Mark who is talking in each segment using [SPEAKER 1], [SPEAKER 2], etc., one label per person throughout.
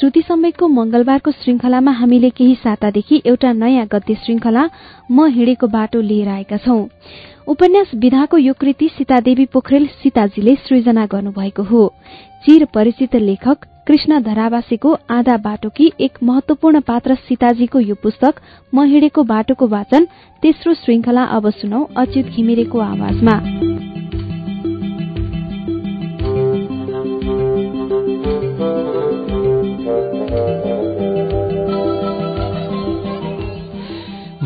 [SPEAKER 1] श्रुति सम्वेकको मंगलबारको श्रृंखलामा हामीले केही सातादेखि एउटा नयाँ गद्य श्रृंखला म हिँडेको बाटो लिएर आएका छौं। उपन्यास विधाको यो कृति सीतादेवी पोखरेल सीताजीले सृजना गर्नुभएको हो। चिर परिचित लेखक कृष्ण धरावासीको आधा बाटोकी एक महत्वपूर्ण पात्र सीताजीको यो पुस्तक म हिँडेको बाटोको वाचन तेस्रो श्रृंखला अब सुनौ अच्युत घिमिरेको आवाजमा।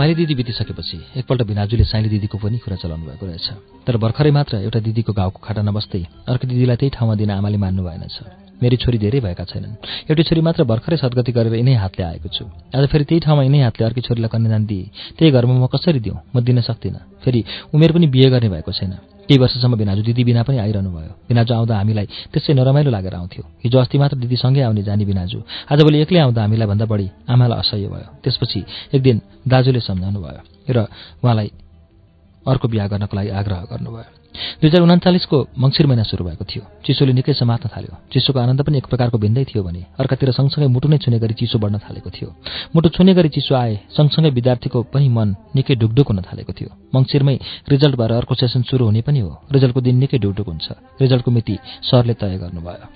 [SPEAKER 2] माइली दिदी बितिसकेपछि एकपल्ट भिनाजुले साइली दिदीको पनि कुरा चलाउनु भएको रहेछ। तर भर्खरै मात्र एउटा दिदीको गाउँको खाटा नबस्दै अर्को दिदीलाई त्यही ठाउँमा दिन आमाले मान्नु भएनछ मेरी छोरी धेरै भएका छैनन्। एउटी छोरी मात्र भर्खरै सद्गति गरेर यिनै हातले आएको छु। आज फेरि त्यही ठाउँमा यिनै हातले अर्की छोरीलाई कन्यादान दिए। त्यही घरमा म कसरी दिउँ? म दिन सक्दिनँ। फेरि उमेर पनि बिहे गर्ने भएको छैन। केही वर्षसम्म भिनाजु दिदी बिना पनि आइरहनु भयो भिनाजु आउँदा हामीलाई त्यसै नरमाइलो लागेर आउँथ्यो। हिजो अस्ति मात्र दिदीसँगै आउने जाने भिनाजु आजभोलि एक्लै आउँदा हामीलाई भन्दा बढी आमालाई असह्य भयो। त्यसपछि एक दिन दाजुले सम्झाउनु भयो र उहाँलाई अर्को बिहा गर्नको लागि आग्रह गर्नुभयो। दुई हजार उन्चालिसको मङ्सिर महिना सुरु भएको थियो। चिसोले निकै समात्न थाल्यो। चिसोको आनन्द पनि एक प्रकारको भिन्दै थियो भने अर्कातिर सँगसँगै मुटु नै छुने गरी चिसो बढ्न थालेको थियो। मुटु छुने गरी चिसो आए सँगसँगै विद्यार्थीको पनि मन निकै ढुकढुक हुन थालेको थियो। मङ्सिरमै रिजल्ट भएर अर्को सेसन सुरु हुने पनि हो। रिजल्टको दिन निकै ढुकढुक हुन्छ। रिजल्टको मिति सरले तय गर्नुभयो।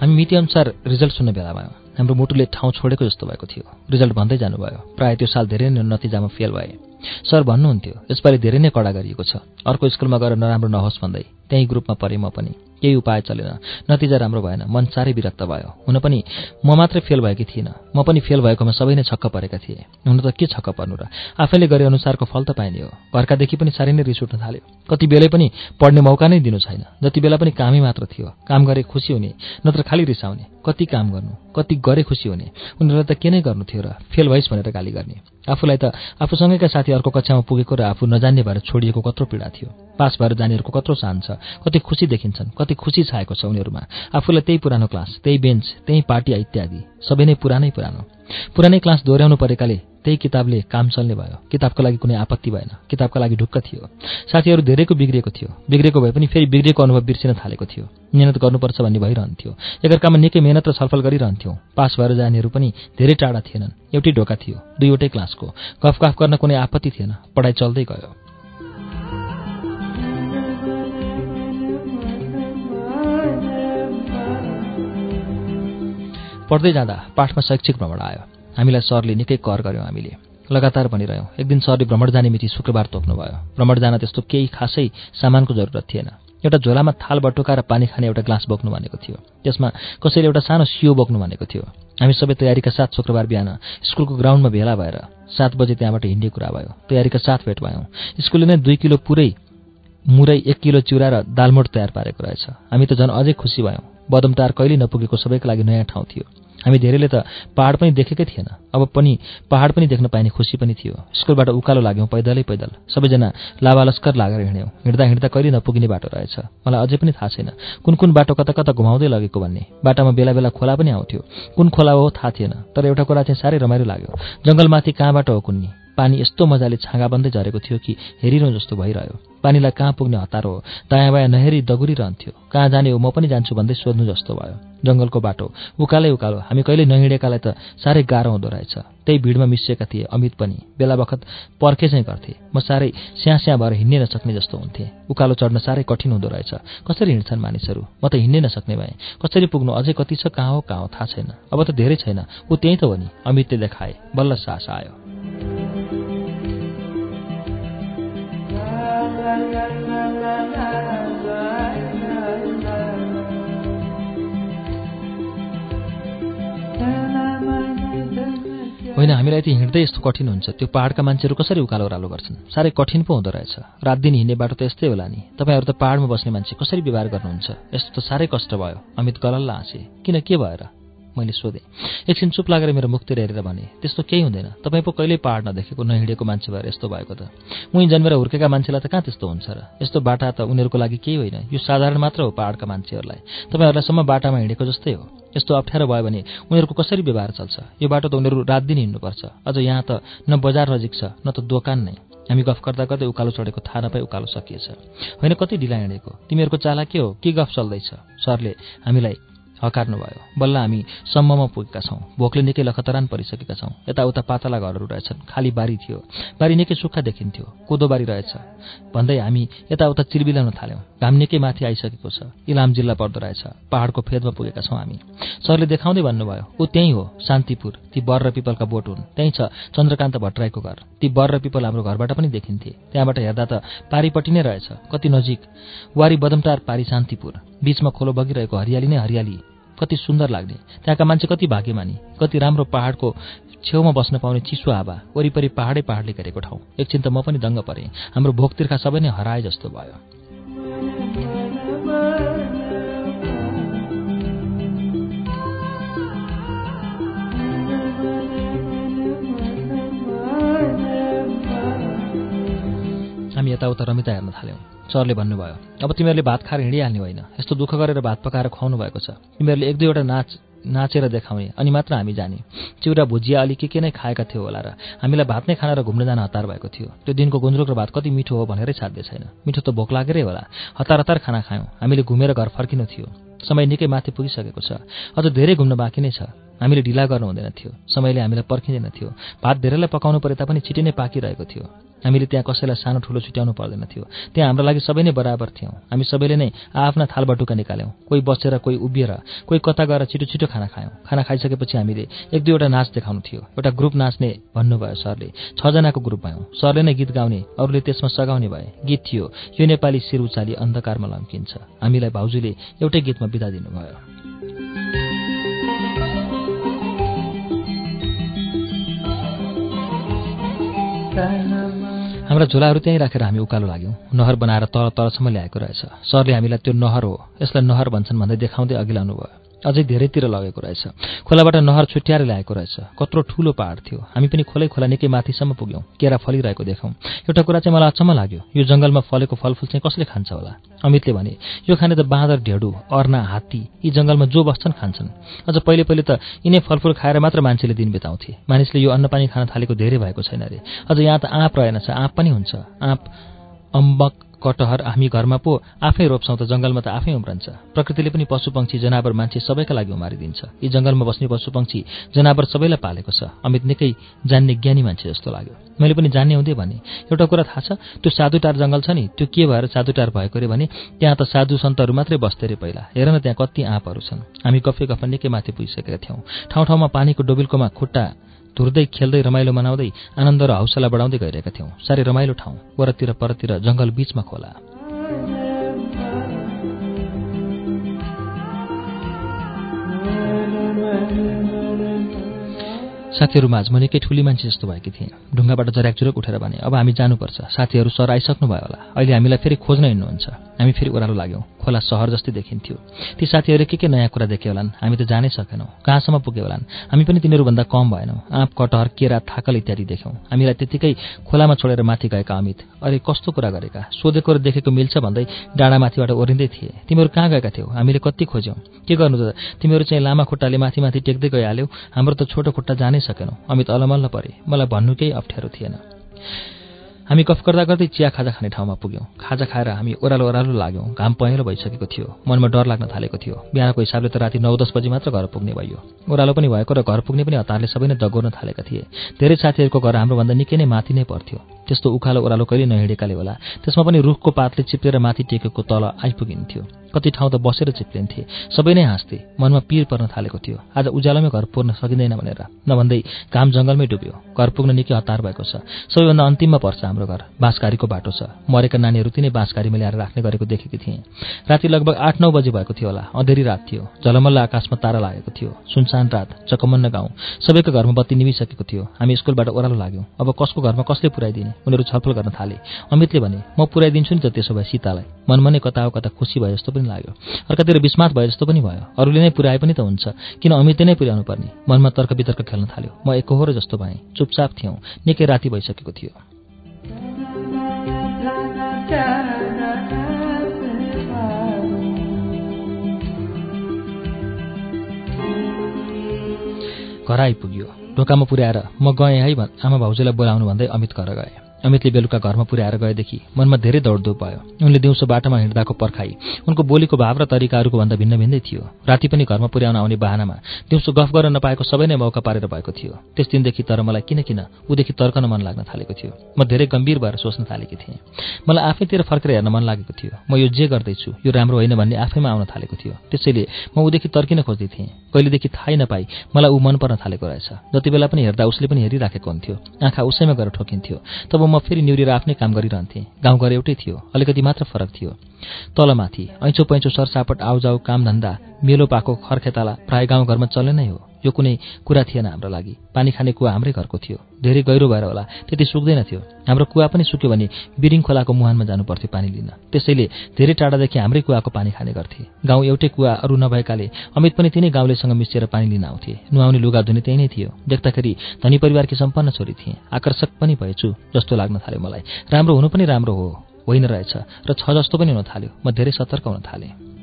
[SPEAKER 2] हामी मितिअनुसार रिजल्ट सुन्न बेला भयो हाम्रो मुटुले ठाउँ छोडेको जस्तो भएको थियो। रिजल्ट भन्दै जानुभयो। प्रायः त्यो साल धेरै नै नतिजामा फेल भए। सर भन्नुहुन्थ्यो यसपालि धेरै नै कडा गरिएको छ। अर्को स्कुलमा गएर नराम्रो नहोस् भन्दै। त्यही ग्रुपमा परे म पनि। केही उपाय चलेन। नतिजा राम्रो भएन। मन साह्रै विरक्त भयो। हुन पनि म मात्रै फेल भएकी थिइनँ। म पनि फेल भएकोमा सबै नै छक्क परेका थिए। हुन त के छक्क पर्नु र? आफैले गरे अनुसारको फल त पाइने हो। घरकादेखि पनि साह्रै नै रिस उठ्न थाल्यो। कति बेलै पनि पढ्ने मौका नै दिनु छैन। जति बेला पनि कामै मात्र थियो। काम गरे खुसी हुने नत्र खालि रिसाउने। कति काम गर्नु कति गरे खुसी हुने। उनीहरूलाई त के नै गर्नु थियो र? फेल भइस् भनेर गाली गर्ने। आफूलाई त आफूसँगैका साथी अर्को कक्षामा पुगेको र आफू नजान्ने भएर छोडिएको कत्रो पीडा थियो। पास भएर जानेहरूको कत्रो सान छ। कति खुसी देखिन्छन् कति खुसी छाएको छ उनीहरूमा। आफूलाई त्यही पुरानो क्लास त्यही बेन्च त्यही पार्टी इत्यादि। सबै नै पुरानै पुरानो। पुरानै क्लास दोहोऱ्याउनु परेकाले त्यही किताबले काम चल्ने भयो। किताबको लागि कुनै आपत्ति भएन। किताबका लागि ढुक्क थियो। साथीहरू धेरैको बिग्रिएको थियो। बिग्रेको भए पनि फेरि बिग्रेको अनुभव बिर्सिन थालेको थियो। मिहिनेत गर्नुपर्छ भन्ने भइरहन्थ्यो। एकअर्कामा निकै मेहनत र छलफल गरिरहन्थ्यौँ। पास भएर जानेहरू पनि धेरै टाढा थिएनन्। एउटै ढोका थियो। दुईवटै क्लासको। गफ गफ गर्न कुनै आपत्ति थिएन। पढाइ चल्दै गयो। पढ्दै जाँदा पाठमा शैक्षिक भ्रमण आयो। हामीलाई सरले निकै कर गर्यौँ हामीले। लगातार भनिरह्यौँ एक दिन सरले भ्रमण जाने मिति शुक्रबार तोक्नुभयो। भ्रमण जान त्यस्तो केही खासै सामानको जरुरत थिएन। एउटा झोलामा थाल बटुका र पानी खाने एउटा ग्लास बोक्नु भनेको थियो। त्यसमा कसैले एउटा सानो सियो बोक्नु भनेको थियो। हामी सबै तयारीका साथ शुक्रबार बिहान स्कुलको ग्राउन्डमा भेला भएर सात बजे त्यहाँबाट हिँड्ने कुरा भयो। तयारीका साथ भेट भयौँ। स्कुलले नै दुई किलो पुरै मुरै एक किलो चिउरा र दालमोट तयार पारेको रहेछ। हामी त झन् अझै खुसी भयौँ। बदमटार कहिले नपुगेको सबैको लागि नयाँ ठाउँ थियो। हामी धेरैले त पहाड पनि देखेकै थिएन। अब पनि पहाड पनि देख्न पाइने खुसी पनि थियो। स्कुलबाट उकालो लाग्यौँ पैदलै पैदल। सबैजना लावालस्कर लागेर हिँड्यौँ। हिँड्दा हिँड्दा कहिले नपुगिने बाटो रहेछ। मलाई अझै पनि थाहा छैन। कुन कुन बाटो कता कता घुमाउँदै लगेको भन्ने। बाटामा बेला बेला खोला पनि आउँथ्यो। कुन खोला हो थाहा थिएन। तर एउटा कुरा चाहिँ साह्रै रमाइलो लाग्यो। जङ्गलमाथि कहाँबाट हो कुन्नी? पानी यस्तो मजाले छाँगा बन्दै झरेको थियो कि हेरिरहँ जस्तो भइरह्यो। पानीलाई कहाँ पुग्ने हतार हो? दायाँ बायाँ नहेरी दगुरिरहन्थ्यो। कहाँ जाने हो म पनि जान्छु भन्दै सोध्नु जस्तो भयो। जङ्गलको बाटो। उकालै उकालो। हामी कहिले नहिँडेकालाई त साह्रै गाह्रो हुँदो रहेछ। त्यही भिडमा मिसिएका थिए अमित पनि। बेला बखत पर्खे चाहिँ गर्थे। म साह्रै स्याँ स्याँ भएर हिँड्नै नसक्ने जस्तो हुन्थे। उकालो चढ्न साह्रै कठिन हुँदो रहेछ। कसरी हिँड्छन् मानिसहरू? म त हिँड्नै नसक्ने भएँ। कसरी पुग्नु? अझै कति छ कहाँ हो कहाँ हो थाहा छैन। अब त धेरै छैन। ऊ त्यहीँ त हो नि। अमितले देखाए। बल्ल सास आयो। हामीलाई यति हिँड्दै यस्तो कठिन हुन्छ? त्यो पाहाडका मान्छेहरू कसरी उकालो ओह्रालो गर्छन्? साह्रै कठिन पो हुँदो रहेछ। रात दिन हिँड्ने बाटो त यस्तै होला नि। तपाईँहरू त पाहाडमा बस्ने मान्छे कसरी व्यवहार गर्नुहुन्छ? यस्तो त साह्रै कष्ट भयो। अमित गलल्ल हाँसे। किन के भएर? मैले सोधेँ। एकछिन चुप लागेर मेरो मुखतिर हेरेर भने त्यस्तो केही हुँदैन। तपाईँ पो कहिल्यै पाहाड नदेखेको नहिँडेको मान्छे भएर यस्तो भएको त। उहीँ जन्मेर हुर्केका मान्छेलाई त कहाँ त्यस्तो हुन्छ र? यस्तो बाटा त उनीहरूको लागि केही होइन। यो साधारण मात्र हो पाहाडका मान्छेहरूलाई। तपाईँहरूलाई बाटामा हिँडेको जस्तै हो। यस्तो अप्ठ्यारो भयो भने उनीहरूको कसरी व्यवहार चल्छ? यो बाटो त उनीहरू रात दिन हिँड्नुपर्छ। अझ यहाँ त न बजार नजिक छ न त दोकान नै। हामी गफ गर्दा गर्दै उकालो चढेको थाहा नपाई उकालो सकिएछ। होइन कति ढिला हिँडेको? तिमीहरूको चाला के हो? के गफ चल्दैछ? सरले हामीलाई हकार्नुभयो। बल्ल हामी सम्ममा पुगेका छौँ। भोकले निकै लखतरान परिसकेका छौँ। यताउता पातला घरहरू रहेछन्। खाली बारी थियो। बारी निकै सुक्खा देखिन्थ्यो। कोदो बारी रहेछ। भन्दै हामी यताउता चिरबिलाउन थाल्यौँ। घाम निकै माथि आइसकेको छ। इलाम जिल्ला पर्दो रहेछ। पहाडको फेदमा पुगेका छौँ हामी। सरले देखाउँदै भन्नुभयो ऊ त्यहीँ हो शान्तिपुर। ती बर र पिपलका बोट हुन्। त्यहीँ छ चन्द्रकान्त भट्टराईको घर। ती बर र पिपल हाम्रो घरबाट पनि देखिन्थे। त्यहाँबाट हेर्दा त पारिपट्टि नै रहेछ। कति नजिक। वारी बदमटार पारी शान्तिपुर। बीचमा खोलो बगिरहेको हरियाली नै हरियाली। कति सुन्दर लाग्ने। त्यहाँका मान्छे कति भाग्यमानी कति राम्रो पहाडको छेउमा बस्न पाउने चिसो हावा वरिपरि पहाडै पहाडले घेरेको ठाउँ। एकछिन त म पनि दङ्ग परेँ। हाम्रो भोकतिर्खा सबै नै हराए जस्तो भयो। यताउता रमिता हेर्न थाल्यौँ। सरले भन्नुभयो अब तिमीहरूले भात खाएर हिँडिहाल्ने होइन। यस्तो दुःख गरेर भात पकाएर खुवाउनु भएको छ। तिमीहरूले एक दुईवटा नाच नाचेर देखाउने अनि मात्र हामी जाने। चिउरा भुजिया अलिक के के नै खाएका थियो होला र हामीलाई भात नै खाना र घुम्न जान हतार भएको थियो। त्यो दिनको गुन्द्रुक र भात कति मिठो हो भनेरै साध्य छैन। मिठो त भोक लागेरै होला। हतार हतार खाना खायौँ। हामीले घुमेर घर फर्किनु थियो। समय निकै माथि पुगिसकेको छ। अझ धेरै घुम्न बाँकी नै छ। हामीले ढिला गर्नु हुँदैन थियो। समयले हामीलाई पर्खिँदैन थियो। भात धेरैलाई पकाउनु परे तापनि छिटै नै पाकिरहेको थियो। हामीले त्यहाँ कसैलाई सानो ठुलो छुट्याउनु पर्दैन थियो। त्यहाँ हाम्रो लागि सबै नै बराबर थियौँ। हामी सबैले नै आफ्ना थाल बटुका निकाल्यौँ। कोही बसेर कोही उभिएर कोही कता गएर छिटो छिटो खाना खायौँ। खाना खाइसकेपछि हामीले एक दुईवटा नाच देखाउनु थियो। एउटा ग्रुप नाच्ने भन्नुभयो सरले। छजनाको ग्रुप भयौँ। सरले नै गीत गाउने अरूले त्यसमा सघाउने भए। गीत थियो। यो नेपाली शिर उचाली अन्धकारमा लम्किन्छ। हामीलाई भाउजूले एउटै गीतमा बिदा दिनुभयो। हाम्रा झोलाहरू त्यहीँ राखेर हामी उकालो लाग्यौँ। नहर बनाएर तल तलसम्म ल्याएको रहेछ। सरले हामीलाई त्यो नहर हो यसलाई नहर भन्छन् भन्दै देखाउँदै अघि लानुभयो। अझै धेरैतिर लगेको रहेछ। खोलाबाट नहर छुट्याएर ल्याएको रहेछ। कत्रो ठुलो पहाड थियो। हामी पनि खोलै खोला निकै माथिसम्म पुग्यौँ। केरा फलिरहेको देखौँ एउटा कुरा चाहिँ मलाई अचम्म लाग्यो। यो जङ्गलमा फलेको फलफुल चाहिँ कसले खान्छ होला? अमितले भने यो खाने त बाँदर ढेडु अर्ना हात्ती यी जङ्गलमा जो बस्छन् खान्छन्। अझ पहिले पहिले त यिनै फलफुल खाएर मात्र मान्छेले दिन बिताउँथे। मानिसले यो अन्नपानी खान थालेको धेरै भएको छैन अरे। अझ यहाँ त आँप रहेनछ। आँप पनि हुन्छ। आँप अम्बक कटहर हामी घरमा पो आफै रोप्छौँ त जङ्गलमा त आफै उम्रन्छ। प्रकृतिले पनि पशुपक्षी जनावर मान्छे सबैका लागि उमारिदिन्छ। यी जङ्गलमा बस्ने पशुपक्षी जनावर सबैलाई पालेको छ। अमित निकै जान्ने ज्ञानी मान्छे जस्तो लाग्यो। मैले पनि जान्ने हुँदै भने एउटा कुरा थाहा छ त्यो साधुटार जङ्गल छ नि त्यो के भएर साधुटार भएको अरे भने त्यहाँ त साधु सन्तहरू मात्रै बस्थे अरे पहिला। हेर न त्यहाँ कति आँपहरू छन्। हामी गफे गफ निकै माथि पुगिसकेका थियौँ। ठाउँ ठाउँमा पानीको डोबिल्कोमा खुट्टा धुर्दै खेल्दै रमाइलो मनाउँदै आनन्द र हौसला बढाउँदै गइरहेका थियौँ। साह्रै रमाइलो ठाउँ वरतिर परतिर जङ्गल बीचमा खोला। साथीहरू माझ म निकै ठुली मान्छे जस्तो भएकी थिएँ। ढुङ्गाबाट जराकजुरक उठेर भने अब हामी जानुपर्छ। साथीहरू सर आइसक्नु भयो होला। अहिले हामीलाई फेरि खोज्न हिँड्नुहुन्छ। हामी फेरि ओह्रालो लाग्यौँ। खोला सहर जस्तै देखिन्थ्यो। ती साथीहरूले के के नयाँ कुरा देखे होलान्? हामी त जानै सकेनौँ। कहाँसम्म पुगे होलान्? हामी पनि तिनीहरूभन्दा कम भएनौँ। आँप कटहर केरा थाकल इत्यादि देख्यौँ। हामीलाई त्यत्तिकै खोलामा छोडेर माथि गएका अमित अरे कस्तो कुरा गरेका? सोधेको र देखेको मिल्छ भन्दै डाँडामाथिबाट ओरिँदै थिए। तिमीहरू कहाँ गएका थियौ? हामीले कति खोज्यौँ? के गर्नु त? तिमीहरू चाहिँ लामा खुट्टाले माथि माथि टेक्दै गइहाल्यौ। हाम्रो त छोटो खुट्टा जानै सकेनौँ अमित अलमल्ल परे। मलाई भन्नु केही अप्ठ्यारो थिएन। हामी गफ गर्दा गर्दै चिया खाजा खाने ठाउँमा पुग्यौँ। खाजा खाएर हामी ओह्रालो ओह्रालो लाग्यौँ। घाम पहेँलो भइसकेको थियो। मनमा डर लाग्न थालेको थियो। बिहानको हिसाबले त राति नौ दस बजी मात्र घर पुग्ने भयो। ओह्रालो पनि भएको र घर पुग्ने पनि हतारले सबै नै दगोर्न थालेका थिए। धेरै साथीहरूको घर हाम्रोभन्दा निकै नै माथि नै पर्थ्यो। त्यस्तो उखालो ओह्रालो कहिले नहिँडेकाले होला त्यसमा पनि रुखको पातले चिप्लेर माथि टेकेको तल आइपुगिन्थ्यो। कति ठाउँ त बसेर चिप्लिन्थे। सबै नै हाँस्थे। मनमा पिर पर्न थालेको थियो। आज उज्यालोमै घर पुग्न सकिँदैन भनेर। नभन्दै काम जङ्गलमै डुब्यो। घर पुग्न निकै हतार भएको छ। सबैभन्दा अन्तिममा पर्छ हाम्रो घर। बाँसघारीको बाटो छ। मरेका नानीहरू तिनै बाँसघारीमा ल्याएर राख्ने गरेको देखेकी थिएँ। राति लगभग आठ नौ बजी भएको थियो होला। अँधेरी रात थियो। झलमल्ल आकाशमा तारा लागेको थियो। सुनसान रात। चकमन्न गाउँ। सबैको घरमा बत्ती निमिसकेको थियो। हामी स्कुलबाट ओह्रालो लाग्यौँ। अब कसको घरमा कसले पुऱ्याइदिने? उनीहरू छलफल गर्न थाले। अमितले भने म पुऱ्याइदिन्छु नि त त्यसो भए सीतालाई। मनमा नै कता कता खुसी भए जस्तो पनि लाग्यो। अर्कातिर विस्मात भए जस्तो पनि भयो। अरूले नै पुऱ्याए पनि त हुन्छ। किन अमितले नै पुर्याउनु पर्ने मनमा तर्क वितर्क खेल्न थाल्यो। म एकहोरो जस्तो भएँ। चुपचाप थियौँ। निकै राति भइसकेको थियो। घर आइपुग्यो। ढोकामा पुर्याएर म गएँ है आमा भाउजूलाई बोलाउनु भन्दै अमित घर गएँ। अमितले बेलुका घरमा पुर्याएर गएदेखि मनमा धेरै दौडधुप भयो। उनले दिउँसो बाटोमा हिँड्दाको पर्खाई उनको बोलीको भाव र तरिकाहरूको भन्दा भिन्न भिन्दै थियो। राति पनि घरमा पुर्याउन आउने बाहनामा दिउँसो गफ गर्न नपाएको सबै नै मौका पारेर भएको थियो। त्यस दिनदेखि तर मलाई किन किन तर्कन मन लाग्न थालेको थियो। म धेरै गम्भीर भएर सोच्न थालेकी थिएँ। मलाई आफैतिर फर्केर हेर्न मन लागेको थियो। म यो जे गर्दैछु यो राम्रो होइन भन्ने आफैमा आउन थालेको थियो। त्यसैले म उदेखि तर्किन खोज्दै थिएँ। कहिलेदेखि थाहै नपाई मलाई ऊ मन पर्न थालेको रहेछ। जति बेला पनि हेर्दा उसले पनि हेरिराखेको हुन्थ्यो। आँखा उसैमा गएर ठोकिन्थ्यो। तब म फेरि निहुरेर आफ्नै काम गरिरहन्थेँ। गाउँघर एउटै थियो अलिकति मात्र फरक थियो। तलमाथि ऐँचो पैँचो सरसापट आउजाउ कामधन्दा मेलो पाको खरखेताला प्रायः गाउँघरमा चल्ने नै हो। यो कुनै कुरा थिएन हाम्रो लागि। पानी खाने कुवा हाम्रै घरको थियो। धेरै गहिरो भएर होला। त्यति सुक्दैन थियो। हाम्रो कुवा पनि सुक्यो भने बिरिङ खोलाको मुहानमा जानु पर्थ्यो पानी लिन। त्यसैले धेरै टाढादेखि हाम्रै कुवाको पानी खाने गर्थे। गाउँ एउटै कुवा अरू नभएकाले अमित पनि तिनै गाउँलेसँग मिसिएर पानी लिन आउँथे। नुहाउने लुगा धुने त्यही नै थियो। देख्दाखेरि धनी परिवारकी सम्पन्न छोरी थिएँ। आकर्षक पनि भएछु जस्तो लाग्न थाल्यो मलाई। राम्रो हुनु पनि राम्रो हो। होइन रहेछ। र छ जस्तो पनि हुन थाल्यो। म धेरै सतर्क हुन थालेँ।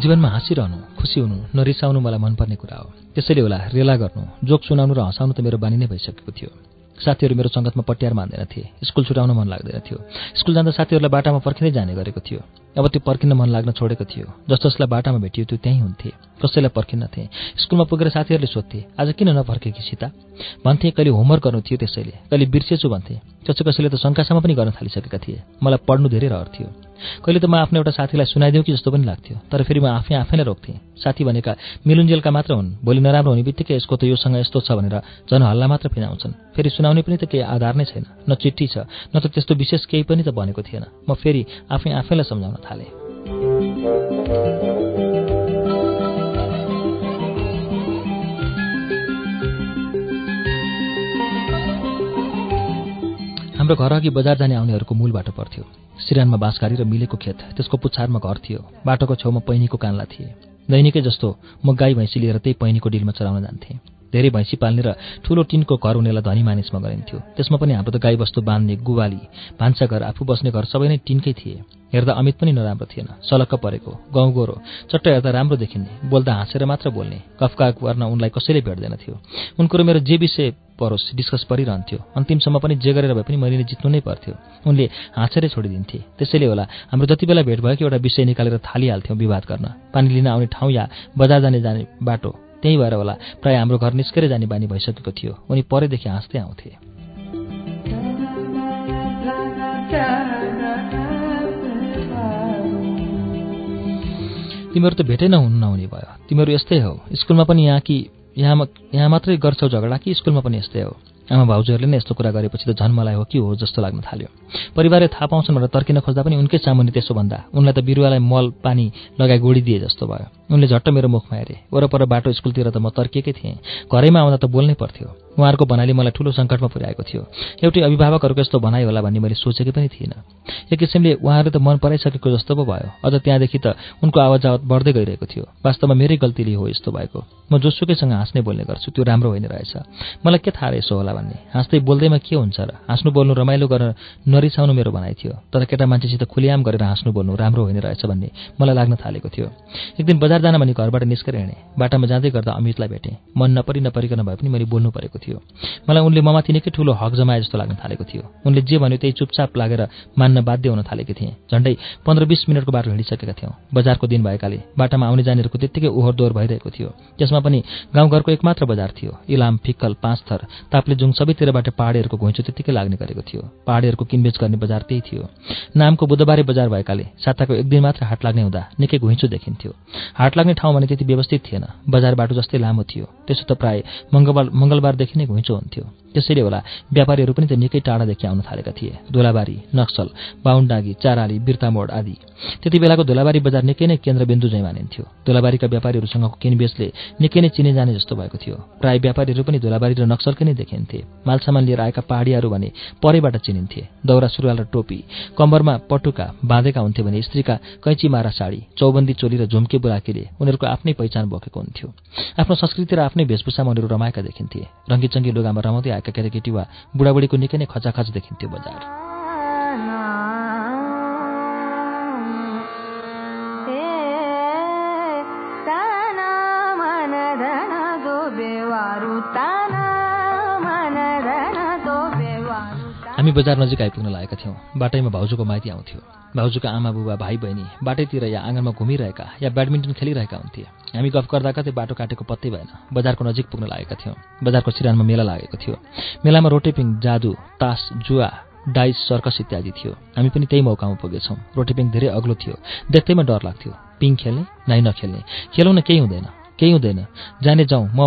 [SPEAKER 2] जीवनमा हाँसिरहनु खुसी हुनु नरिसाउनु मलाई मनपर्ने कुरा हो। त्यसैले होला रेला गर्नु जोक सुनाउनु र हँसाउनु त मेरो बानी नै भइसकेको थियो। साथीहरू मेरो सङ्गतमा पट्यार मान्दैन थिए। स्कुल छुटाउन मन लाग्दैन थियो। स्कुल जाँदा साथीहरूलाई बाटामा पर्खिँदै जाने गरेको थियो। अब त्यो पर्खिन मन लाग्न छोडेको थियो। जस जसलाई बाटामा भेटियो त्यो त्यहीँ हुन्थे। कसैलाई पर्खिन्नथे स्कुलमा पुगेर साथीहरूले सोध्थे आज किन नपर्खेकी सीता? भन्थे कहिले होमवर्क गर्नु थियो त्यसैले। कहिले बिर्सेछु भन्थे। कसै कसैले त शङ्कासम्म पनि गर्न थालिसकेका थिए। मलाई पढ्नु धेरै रहर थियो। कहिले त म आफ्नो एउटा साथीलाई सुनाइदिउँ कि जस्तो पनि लाग्थ्यो। तर फेरि म आफै आफैलाई रोक्थेँ। साथी भनेका मिलुन्जेलका मात्र हुन्। भोलि नराम्रो हुने बित्तिकै यसको त योसँग यस्तो छ भनेर झन् हल्ला मात्र फिनाउँछन्। फेरि सुनाउने पनि त केही आधार नै छैन। न चिठी छ न त त्यस्तो विशेष केही पनि त भनेको थिएन। म फेरि आफै आफैलाई सम्झाउन थालेँ। हाम्रो घर अघि बजार जाने आउनेहरूको मूल बाटो पर्थ्यो। सिरानमा बाँसघारी र मिलेको खेत त्यसको पुच्छारमा घर थियो। बाटोको छेउमा पैनीको कान्ला थिए। दैनिकै जस्तो म गाई भैँसी लिएर त्यही पैनीको डिलमा चलाउन जान्थेँ। धेरै भैँसी पाल्ने र ठुलो टिनको घर हुनेलाई धनी मानिसमा गरिन्थ्यो। त्यसमा पनि हाम्रो त गाईबस्तु बाँध्ने गुवाली भान्साघर आफू बस्ने घर सबै नै टिनकै थिए। हेर्दा अमित पनि नराम्रो थिएन सलक्क परेको गाउँ गोरो चट्ट हेर्दा राम्रो देखिने बोल्दा हाँसेर मात्र बोल्ने कफका गर्न उनलाई कसैले भेट्दैन थियो उनको मेरो जे विषय परोस् डिस्कस परिरहन्थ्यो। अन्तिमसम्म पनि जे गरेर भए पनि मैले जित्नु नै पर्थ्यो। उनले हाँसेरै छोडिदिन्थे। त्यसैले होला हाम्रो जति बेला भेट भयो कि एउटा विषय निकालेर थालिहाल्थ्यौँ विवाद गर्न। पानी लिन आउने ठाउँ या बजार जाने जाने बाटो त्यही भएर होला प्रायः हाम्रो घर निस्केर जाने बानी भइसकेको थियो। उनी परेदेखि हाँस्दै आउँथे। तिमीहरू त भेटै नहुनु नहुने भयो। तिमीहरू यस्तै हौ। स्कुलमा पनि यहाँ कि यहाँ यहाँ मात्रै गर्छौ झगडा कि स्कुलमा पनि यस्तै हो? आमा भाउजूहरूले नै यस्तो कुरा गरेपछि त झन् मलाई हो कि हो जस्तो लाग्न थाल्यो। परिवारले थाहा पाउँछन् भनेर तर्किन खोज्दा पनि उनकै सामुन्ने त्यसो भन्दा उनलाई त बिरुवालाई मल पानी लगाई गोडिदिए जस्तो भयो। उनले झट्ट मेरो मुखमा हेरे। वरपर बाटो स्कुलतिर त म तर्किएकै थिएँ। घरैमा आउँदा त बोल्नै पर्थ्यो। उहाँहरूको भनाइले मलाई ठुलो सङ्कटमा पुर्याएको थियो। एउटै अभिभावकहरूको यस्तो भनाइ होला भन्ने मैले सोचेकै पनि थिइनँ। एक किसिमले उहाँहरू त मन पराइसकेको जस्तो पो भयो। अझ त्यहाँदेखि त उनको आवाज आवत बढ्दै गइरहेको थियो। वास्तवमा मेरै गल्तीले हो यस्तो भएको। म जोसुकैसँग हाँस्ने बोल्ने गर्छु। त्यो राम्रो होइन रहेछ। मलाई के थाहा रहेछ होला भन्ने। हाँस्दै बोल्दैमा के हुन्छ र? हाँस्नु बोल्नु रमाइलो गर्न नरिसाउनु मेरो भनाइ थियो। तर केटा मान्छेसित खुलियाम गरेर हाँस्नु बोल्नु राम्रो होइन रहेछ भन्ने मलाई लाग्न थालेको थियो। एक दिन बजार बजार जान भनी घरबाट निस्केर हिँडेँ। बाटामा जाँदै गर्दा अमितलाई भेटेँ। मन नपरि नपरिकन भए पनि मैले बोल्नु परेको थियो। मलाई उनले ममाथि निकै ठुलो हक जमाए जस्तो लाग्न थालेको थियो। उनले जे भन्यो त्यही चुपचाप लागेर मान्न बाध्य हुन थालेको थिएँ। झन्डै पन्ध्र बिस मिनटको बाटो हिँडिसकेका थियौँ। बजारको दिन भएकाले बाटामा आउने जानेहरूको त्यत्तिकै ओहोर दोहोर भइरहेको थियो। त्यसमा पनि गाउँघरको एकमात्र बजार थियो। इलाम फिक्कल पाँच थर ताप्लेजुङ सबैतिरबाट पहाडीहरूको घुइँचो त्यत्तिकै लाग्ने गरेको थियो। पहाडीहरूको किनबेच गर्ने बजार त्यही थियो। नामको बुधबारे बजार भएकाले साताको एक दिन मात्र हाट लाग्ने हुँदा निकै घुइँचो देखिन्थ्यो। हाट लाग्ने ठाउँ भने त्यति व्यवस्थित थिएन। बजार बाटो जस्तै लामो थियो। त्यसो त प्राय मङ्गलबार मङ्गलबारदेखि नै घुइँचो हुन्थ्यो। त्यसैले होला व्यापारीहरू पनि त निकै टाढादेखि आउन थालेका थिए। धुलाबारी नक्सल बाहुनडाँगी चाराली बिर्तामोड आदि। त्यति बेलाको धुलाबारी बजार निकै नै केन्द्रबिन्दु झैँ मानिन्थ्यो। धुलाबारीका व्यापारीहरूसँगको किनबेचले निकै नै चिने जाने जस्तो भएको थियो। प्राय व्यापारीहरू पनि धुलाबारी र नक्सलकै नै देखिन्थे मालसामान लिएर आएका पहाडियाहरू भने परैबाट चिनिन्थे। दौरा सुरुवाल र टोपी। कम्बरमा पटुका बाँधेका हुन्थे भने स्त्रीका कैँची मारा साडी चौबन्दी चोली र झुम्के बुराकीले उनीहरूको आफ्नै पहिचान बोकेको हुन्थ्यो। आफ्नो संस्कृति र आफ्नै वेशभूषामा उनीहरू रमाएका देखिन्थे। रङ्गीचङ्गी लुगामा रमाउँदै आएका केटाकेटी वा बुढाबुढीको निकै नै खचाखच देखिन्थ्यो बजार। हामी बजार नजिक आइपुग्न लागेका थियौँ। बाटैमा भाउजूको माइती आउँथ्यो। भाउजूका आमा बुबा भाइ बहिनी बाटैतिर या आँगनमा घुमिरहेका या ब्याडमिन्टन खेलिरहेका हुन्थे। हामी गफ गर्दा कतै बाटो काटेको पत्तै भएन। बजारको नजिक पुग्न लागेका थियौँ। बजारको सिरानमा मेला लागेको थियो। मेलामा रोटेपिङ जादु तास जुवा डाइस सर्कस इत्यादि थियो। हामी पनि त्यही मौकामा पुगेछौँ। रोटेपिङ धेरै अग्लो थियो। देख्दैमा डर लाग्थ्यो। पिङ खेल्ने नाइ नखेल्ने। खेलौँ न केही हुँदैन। केही हुँदैन। जाने जाउँ। म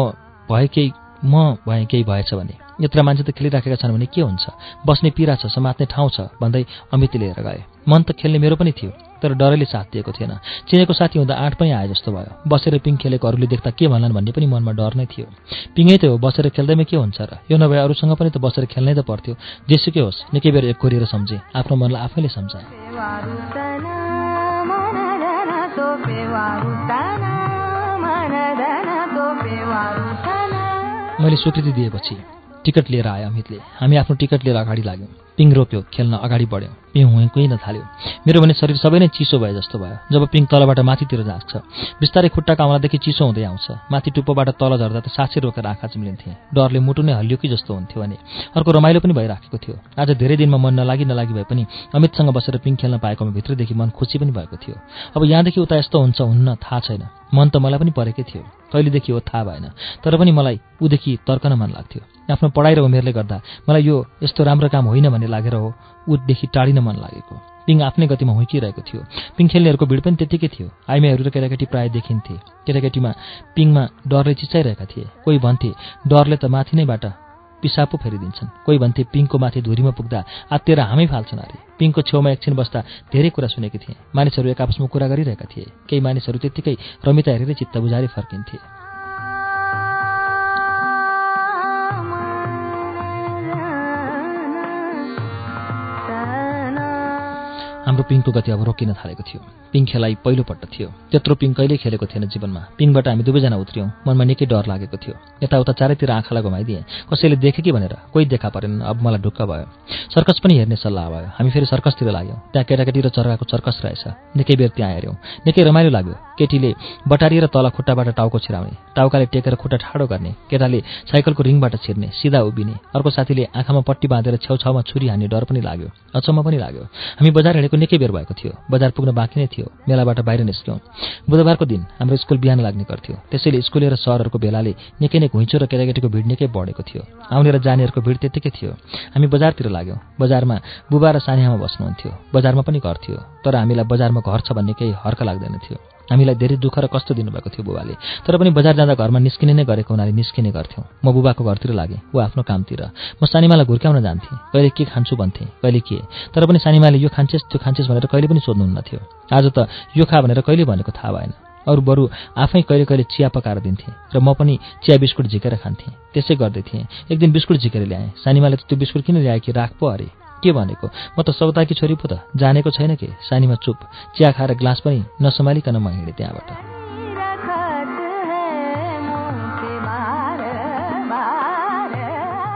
[SPEAKER 2] भए केही म भएँ केही भएछ भने। यत्र मान्छे त खेलिराखेका छन् भने के हुन्छ? बस्ने पिरा छ समात्ने ठाउँ छ भन्दै अमित लिएर गए। मन त खेल्ने मेरो पनि थियो तर डरले साथ दिएको थिएन। चिनेको साथी हुँदा आँट पनि आए जस्तो भयो। बसेर पिङ खेलेको अरूले देख्दा के भन्लान् भन्ने पनि मनमा डर नै थियो। पिङै त हो बसेर खेल्दैमा के हुन्छ र? यो नभए अरूसँग पनि त बसेर खेल्नै त पर्थ्यो। जेसुकै होस् निकै बेर एक गरिएर सम्झेँ। आफ्नो मनलाई आफैले सम्झाएँ। मैले स्वीकृति दिएपछि टिकट लिएर आयो अमितले। हामी आफ्नो टिकट लिएर अगाडि लाग्यौँ। पिङ रोप्यो खेल्न अगाडि बढ्यौँ। पिङ हुँ कुहिन थाल्यो। मेरो भने शरीर सबै नै चिसो भए जस्तो भयो। जब पिङ तलबाट माथितिर जान्छ बिस्तारै खुट्टा कामलादेखि चिसो हुँदै आउँछ। माथि टुप्पोबाट तल झर्दा त साँच्चै रोकेर आँखा चिम्लिन्थे डरले मुटु नै हल्लियो कि जस्तो हुन्थ्यो भने। अर्को रमाइलो पनि भइराखेको थियो। आज धेरै दिनमा मन नलागि नलागि भए पनि अमितसँग बसेर पिङ खेल्न पाएकोमा भित्रदेखि मन खुसी पनि भएको थियो। अब यहाँदेखि उता यस्तो हुन्छ हुन्न थाहा छैन। मन त मलाई पनि परेकै थियो। कहिलेदेखि हो थाहा भएन। तर पनि मलाई ऊदेखि तर्कन मन लाग्थ्यो। आफ्नो पढाइ र उमेरले गर्दा मलाई यो यस्तो राम्रो काम होइन भन्ने लागेर हो ऊदेखि टाढिन मन लागेको। पिङ आफ्नै गतिमा हुर्किरहेको थियो। पिङ खेल्नेहरूको भिड पनि त्यत्तिकै थियो। आइमाईहरू र केटाकेटी प्रायः देखिन्थे। केटाकेटीमा पिङमा डरले चिचाइरहेका थिए। कोही भन्थे डरले त माथि नैबाट पिसाब पो फेरिदिन्छन्। कोही भन्थे पिङको माथि धुरीमा पुग्दा आत्तिएर हामै फाल्छन् अरे। पिङको छेउमा एकछिन बस्दा धेरै कुरा सुनेकी थिएँ। मानिसहरू एक आपसमा कुरा गरिरहेका थिए। केही मानिसहरू त्यत्तिकै रमिता हेरेरै चित्त बुझारी फर्किन्थे। हाम्रो पिङको गति अब रोकिन थालेको थियो। पिङ खेलाइ पहिलोपल्ट थियो। त्यत्रो पिङ कहिल्यै खेलेको थिएन जीवनमा। पिङबाट हामी दुवैजना उत्रियौँ। मनमा निकै डर लागेको थियो। यताउता चारैतिर आँखालाई घुमाइदिएँ। कसैले देखे कि भनेर? कोही देखा परेन। अब मलाई ढुक्क भयो। सर्कस पनि हेर्ने सल्लाह भयो। हामी फेरि सर्कसतिर लाग्यौँ। त्यहाँ केटाकेटी र चर्काको सर्कस रहेछ। निकै बेर त्यहाँ हेऱ्यौँ। निकै रमाइलो लाग्यो। केटीले बटारिएर तल खुट्टाबाट टाउको छिराउने टाउकाले टेकेर खुट्टा ठाडो गर्ने केटाले साइकलको रिङबाट छिर्ने सिधा उभिने अर्को साथीले आँखामा पट्टी बाँधेर छेउछाउमा छुरी हान्ने डर पनि लाग्यो। अचम्म पनि लाग्यो। हामी बजार हिँडेको निकै बेर भएको थियो। बजार पुग्न बाँकी नै थियो। मेलाबाट बाहिर निस्क्यौँ। बुधबारको दिन हाम्रो स्कुल बिहान लाग्ने गर्थ्यो। त्यसैले स्कुले र सहरहरूको बेलाले निकै नै घुइँचो र केटाकेटीको भिड निकै बढेको थियो। आउने र जानेहरूको भिड त्यत्तिकै थियो। हामी बजारतिर लाग्यौँ। बजारमा बुबा र सानियामा बस्नुहुन्थ्यो। बजारमा पनि घर थियो। तर हामीलाई बजारमा घर छ भन्ने केही हर्क लाग्दैन थियो। हामीलाई धेरै दुःख र कष्ट दिनुभएको थियो बुबाले। तर पनि बजार जाँदा घरमा निस्किने नै गरेको हुनाले निस्किने गर्थ्यौँ। म बुबाको घरतिर लागेँ ऊ आफ्नो कामतिर। म सानीमालाई घुर्क्याउन जान्थेँ कहिले के खान्छु भन्थेँ कहिले के। तर पनि सानीमाले यो खान्छेस् त्यो खान्छेस् भनेर कहिले पनि सोध्नुहुन्न थियो आज त यो खा भनेर कहिले भनेको थाहा भएन। अरू बरु आफै कहिले कहिले चिया पकाएर दिन्थेँ र म पनि चिया बिस्कुट झिकेर खान्थेँ। त्यसै गर्दै थिएँ। एक दिन बिस्कुट झिकेर ल्याएँ। सानीमाले त त्यो बिस्कुट किन ल्याए कि राख पो अरे। के भनेको? म त सौताकी छोरी पो त। जानेको छैन के? सानीमा चुप। चिया खाएर ग्लास पनि नसम्हालिकन म हिँडेँ त्यहाँबाट।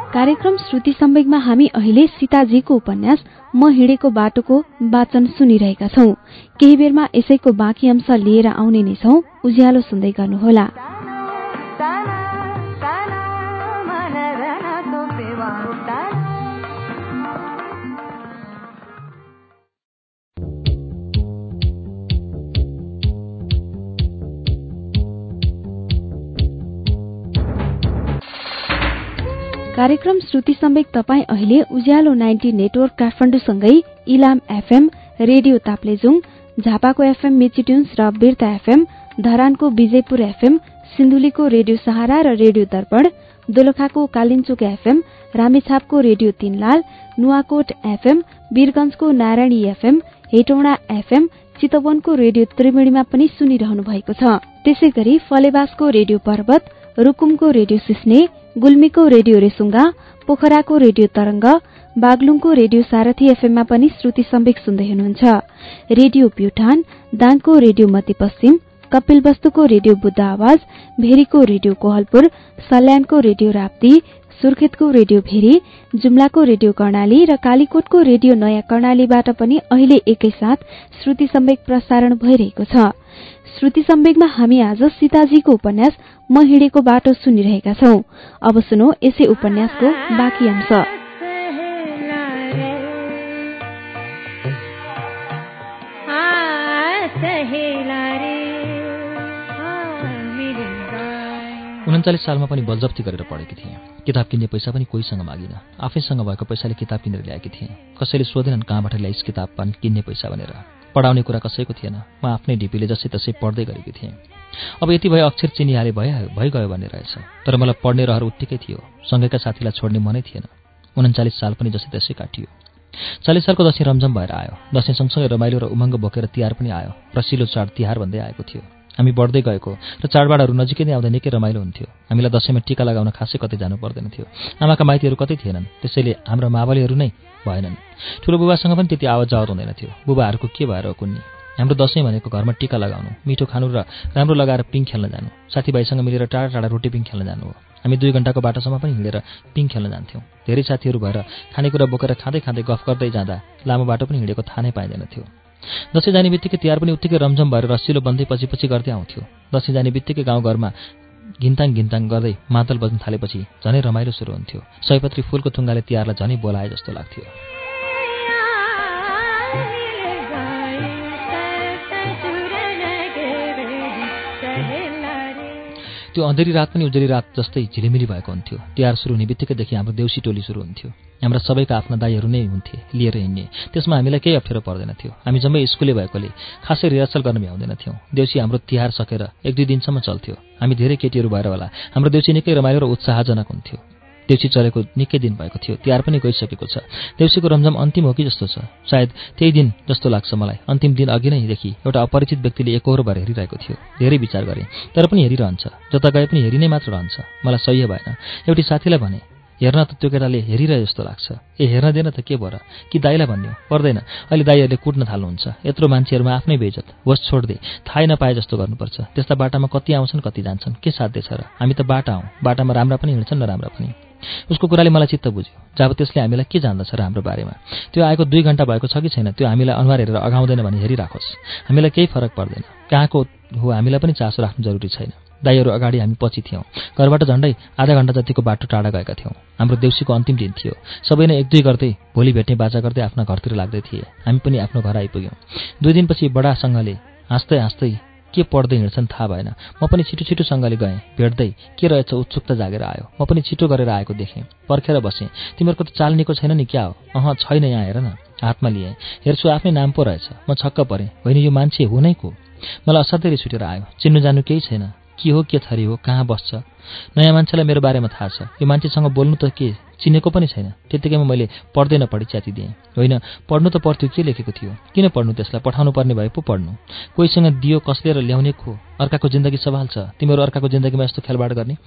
[SPEAKER 1] कार्यक्रम श्रुति सम्वेकमा हामी अहिले सीताजीको उपन्यास म हिँडेको बाटोको वाचन सुनिरहेका छौं। केही बेरमा यसैको बाँकी अंश लिएर आउने नै छौं। उज्यालो सुन्दै गर्नुहोला। कार्यक्रम श्रुति सम्वेक तपाईँ अहिले उज्यालो नाइन्टी नेटवर्क काठमाडौँसँगै इलाम एफएम रेडियो ताप्लेजुङ झापाको एफएम मिचिट्युन्स र बिर्ता एफएम धरानको विजयपुर एफएम सिन्धुलीको रेडियो सहारा र रेडियो दर्पण दोलखाको कालिन्चोक एफएम रामेछापको रेडियो तीनलाल नुवाकोट एफएम वीरगंजको नारायणी एफएम हेटौँडा एफएम चितवनको रेडियो त्रिवेणीमा पनि सुनिरहनु भएको छ। त्यसै गरी फलेवासको रेडियो पर्वत रुकुमको रेडियो सिस्ने गुल्मीको रेडियो रेसुङ्गा पोखराको रेडियो तरंग बागलुङको रेडियो सारथी एफएममा पनि श्रुति सम्वेक सुन्दै हुनुहुन्छ। रेडियो प्युठान दाङको रेडियो मध्यपश्चिम कपिलवस्तुको रेडियो बुद्ध आवाज भेरीको रेडियो कोहलपुर सल्यानको रेडियो राप्ती सुर्खेतको रेडियो भेरी जुम्लाको रेडियो कर्णाली र कालीकोटको रेडियो नयाँ कर्णालीबाट पनि अहिले एकैसाथ श्रुति सम्वेक प्रसारण भइरहेको छ। श्रुति सम्वेकमा हामी आज सीताजीको उपन्यास म हिँडेको बाटो सुनिरहेका छौं। अब सुनौ यसै उपन्यासको बाँकी अंश।
[SPEAKER 2] उन्चालिस सालमा पनि बलजप्ती गरेर पढेकी थिएँ। किताब किन्ने पैसा पनि कोहीसँग मागिन। आफैसँग भएको पैसाले किताब किनेर ल्याएकी थिएँ। कसैले सोधेनन् कहाँबाट ल्याइस किताब किन्ने पैसा भनेर। पढाउने कुरा कसैको थिएन। म आफ्नै ढिपीले जसै तसै पढ्दै गरेकी थिएँ। अब यति भए अक्षर चिनिहाले भइहाल्यो भइगयो भन्ने रहेछ। तर मलाई पढ्ने रहर उत्तिकै थियो। सँगैका साथीलाई छोड्ने मनै थिएन। उन्चालिस साल पनि जसै तसै काटियो। चालिस सालको दसैँ रमझम भएर आयो। दसैँ सँगसँगै रमाइलो र उमङ्ग बोकेर तिहार पनि आयो। रसिलो चाड तिहार भन्दै आएको थियो। हामी बढ्दै गएको र चाडबाडहरू नजिकै नै आउँदा निकै रमाइलो हुन्थ्यो। हामीलाई दसैँमा टिका लगाउन खासै कतै जानु पर्दैन थियो। आमाका माइतीहरू कतै थिएनन्। त्यसैले हाम्रा मावलीहरू नै भएनन्। ठुलो बुबासँग पनि त्यति आवत जावत हुँदैन थियो। बुबाहरूको के भएर कुन्नी? हाम्रो दसैँ भनेको घरमा टिका लगाउनु मिठो खानु र राम्रो लगाएर पिङ खेल्न जानु साथीभाइसँग मिलेर टाढा टाढा रोटी पिङ खेल्न जानु हो। हामी दुई घन्टाको बाटोसम्म पनि हिँडेर पिङ खेल्न जान्थ्यौँ। धेरै साथीहरू भएर खानेकुरा बोकेर खाँदै खाँदै गफ गर्दै जाँदा लामो बाटो पनि हिँडेको थाहा नै पाइँदैन थियो। दसैँ जाने बित्तिकै तिहार पनि उत्तिकै रमझम भएर रसिलो बन्दै पछि पछि गर्दै आउँथ्यो। दसैँ जाने बित्तिकै गाउँघरमा घिन्ताङ घिन्ताङ गर्दै मातल बज्न थालेपछि झनै रमाइलो सुरु हुन्थ्यो। सयपत्री फुलको थुङ्गाले तिहारलाई झनै बोलाए जस्तो लाग्थ्यो। त्यो अँधेरी रात पनि उजेरी रात जस्तै झिलिमिली भएको हुन्थ्यो। तिहार सुरु हुने बित्तिकैदेखि हाम्रो देउसी टोली सुरु हुन्थ्यो। हाम्रा सबैका आफ्ना दाईहरू नै हुन्थे लिएर हिँड्ने। त्यसमा हामीलाई केही अप्ठ्यारो पर्दैन थियो। हामी जम्मै स्कुले भएकोले खासै रिहर्सल गर्न भ्याउँदैन थियौँ। देउसी हाम्रो तिहार सकेर एक दुई दिनसम्म चल्थ्यो। हामी धेरै केटीहरू भएर होला। हाम्रो देउसी निकै रमाइलो र उत्साहजनक हुन्थ्यो। देउसी चलेको निकै दिन भएको थियो तिहार पनि गइसकेको छ। देउसीको रमझम अन्तिम हो कि जस्तो छ? सायद त्यही दिन जस्तो लाग्छ मलाई। अन्तिम दिन अघि नैदेखि एउटा अपरिचित व्यक्तिले एकहोरो भएर हेरिरहेको थियो। धेरै विचार गरेँ तर पनि हेरिरहन्छ। जता गए पनि हेरि नै मात्र रहन्छ। मलाई सही भएन। एउटी साथीलाई भने हेर्न त त्यो केटाले हेरिरहे जस्तो लाग्छ। ए हेर्न दिएन त के भएर? कि दाईलाई भन्यो? पर्दैन। अहिले दाईहरूले कुट्न थाल्नुहुन्छ। यत्रो मान्छेहरूमा आफ्नै बेजत होस् छोडिदे थाहै नपाए जस्तो गर्नुपर्छ। त्यस्ता बाटामा कति आउँछन् कति जान्छन्। के साध्य छ र? हामी त बाटा हौँ। बाटामा राम्रा पनि हिँड्छन् नराम्रा पनि। उसको कुराले मलाई चित्त बुझ्यो। जब त्यसले हामीलाई के जान्दछ र हाम्रो बारेमा? त्यो आएको दुई घन्टा भएको छ कि छैन? त्यो हामीलाई अनुहार हेरेर अगाउँदैन भने हेरिराखोस्। हामीलाई केही फरक पर्दैन। कहाँको हो हामीलाई पनि चासो राख्नु जरुरी छैन। दाईहरू अगाडि हामी पछि थियौँ। घरबाट झन्डै आधा घन्टा जतिको बाटो टाढा गएका थियौँ। हाम्रो देउसीको अन्तिम दिन थियो। सबै नै एक दुई गर्दै भोलि भेट्ने बाजा गर्दै आफ्ना घरतिर लाग्दै थिए। हामी पनि आफ्नो घर आइपुग्यौँ। दुई दिनपछि बडासँगले हाँस्दै हाँस्दै के पढ्दै हिँड्छन् थाहा भएन। म पनि छिटो छिटोसँगले गएँ भेट्दै के रहेछ उत्सुकता जागेर आयो। म पनि छिटो गरेर आएको देखेँ पर्खेर बसेँ। तिमीहरूको त चाल निको छैन नि क्या हो? अह छैन यहाँ हेर न। हातमा लिएँ। हेर्छु आफ्नै नाम पो रहेछ। म छक्क परेँ। होइन यो मान्छे हो नै को? मलाई असाध्यै उठेर आयो। चिन्नु जानु केही छैन। के हो के थरी हो कहाँ बस्छ? नयाँ मान्छेलाई मेरो बारेमा थाहा छ। यो मान्छेसँग बोल्नु त के चिनेको पनि छैन। त्यत्तिकैमा मैले पढ्दै नपढी च्यातिदिएँ होइन पढ्नु त पढ्थ्यो के लेखेको थियो? किन पढ्नु त्यसलाई? पठाउनु पर्ने भए पो पढ्नु। कोहीसँग दियो कसले र ल्याउने खो अर्काको जिन्दगी सवाल छ। तिमीहरू अर्काको जिन्दगीमा यस्तो खेलबाड गर्ने?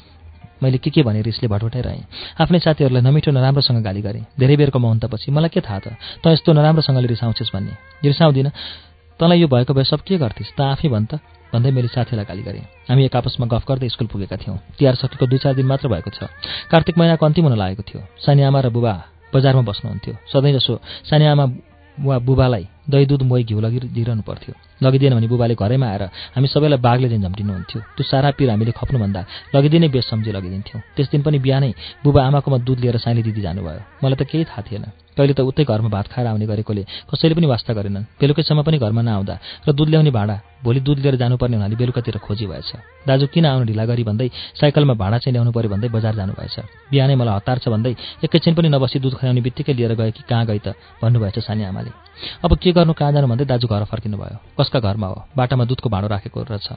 [SPEAKER 2] मैले के के भने रिसले भटभटाइरहेँ आफ्नै साथीहरूलाई नमिठो नराम्रोसँग गाली गरेँ। धेरै बेरको महन्तपछि मलाई के थाहा त? त यस्तो नराम्रोसँगले रिसाउँछेस् भन्ने। रिसाउँदिनँ। तँलाई यो भएको भए सब के गर्थिस्? त आफै भन् त। भन्दै मैले साथीलाई गाली गरेँ। हामी एक आपसमा गफ गर्दै स्कुल पुगेका थियौँ। तिहार सकेको दुई चार दिन मात्र भएको छ। कार्तिक महिनाको अन्तिम हुन लागेको थियो। सानी आमा र बुबा बजारमा बस्नुहुन्थ्यो। सधैँ जसो सानी आमा वा बुबालाई दही दुध मोही घिउ लगिदिइरहनु पर्थ्यो। लगिदिएन भने बुबाले घरैमा आएर हामी सबैलाई बाघले दिन झम्टिनुहुन्थ्यो। त्यो सारा पिर हामीले खप्नुभन्दा लगिदिने बेस सम्झी लगिदिन्थ्यौँ। त्यस दिन पनि बिहानै बुबा आमाकोमा दुध लिएर साइली दिदी जानुभयो। मलाई त केही थाहा थिएन। कहिले त उतै घरमा भात खाएर आउने गरेकोले कसैले पनि वास्ता गरेनन्। बेलुकैसम्म पनि घरमा नआउँदा र दुध ल्याउने भाँडा भोलि दुध लिएर जानुपर्ने हुनाले बेलुकातिर खोजी भएछ। दाजु किन आउनु ढिला गरी भन्दै साइकलमा भाँडा चाहिँ ल्याउनु पऱ्यो भन्दै बजार जानुभएछ। बिहानै मलाई हतार छ भन्दै एकैछिन पनि नबसी दुध खुवाउने बित्तिकै लिएर गए कि कहाँ गई त भन्नुभएछ सानी आमाले। अब के गर्नु कहाँ जानु भन्दै दाजु घर फर्किनु भयो कसका घरमा हो? बाटामा दुधको भाँडो राखेको रहेछ।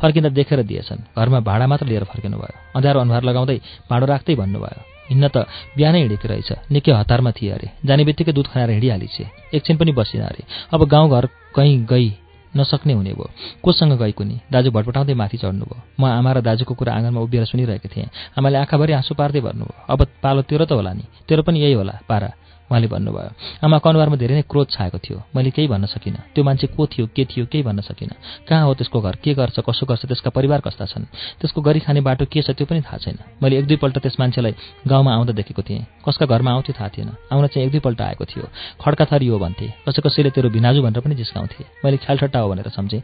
[SPEAKER 2] फर्किँदा देखेर दिएछन्। घरमा भाँडा मात्र लिएर फर्किनु भयो अँध्यारो अनुहार लगाउँदै भाँडो राख्दै भन्नुभयो। हिँड्न त बिहानै हिँडेकी रहेछ। निकै हतारमा थिए अरे। जाने बित्तिकै दुध खाएर हिँडिहालिछ एकछिन पनि बसिन अरे। अब गाउँघर कहीँ गई नसक्ने हुने भयो। कोसँग गई कुनी? दाजु भटपटाउँदै माथि चढ्नुभयो। म आमा र दाजुको कुरा आँगनमा उभिएर सुनिरहेको थिएँ। आमाले आँखाभरि आँसु पार्दै भन्नुभयो अब पालो तेरो त होला नि। तेरो पनि यही होला पारा। उहाँले भन्नुभयो आमाको अनुहारमा धेरै नै क्रोध छाएको थियो। मैले केही भन्न सकिनँ। त्यो मान्छे को थियो के थियो केही भन्न सकिनँ। कहाँ हो त्यसको घर? के गर्छ कसो गर्छ त्यसका परिवार कस्ता छन्? त्यसको गरी खाने बाटो के छ त्यो पनि थाहा छैन। मैले एक दुईपल्ट त्यस मान्छेलाई गाउँमा आउँदा देखेको थिएँ। कसका घरमा आउँथ्यो थाहा थिएन। आउन चाहिँ एक दुईपल्ट आएको थियो। खड्का थरी हो भन्थे। कसै कसैले तेरो भिनाजु भनेर पनि जिस्काउँथे। मैले ख्यालठट्टा हो भनेर सम्झेँ।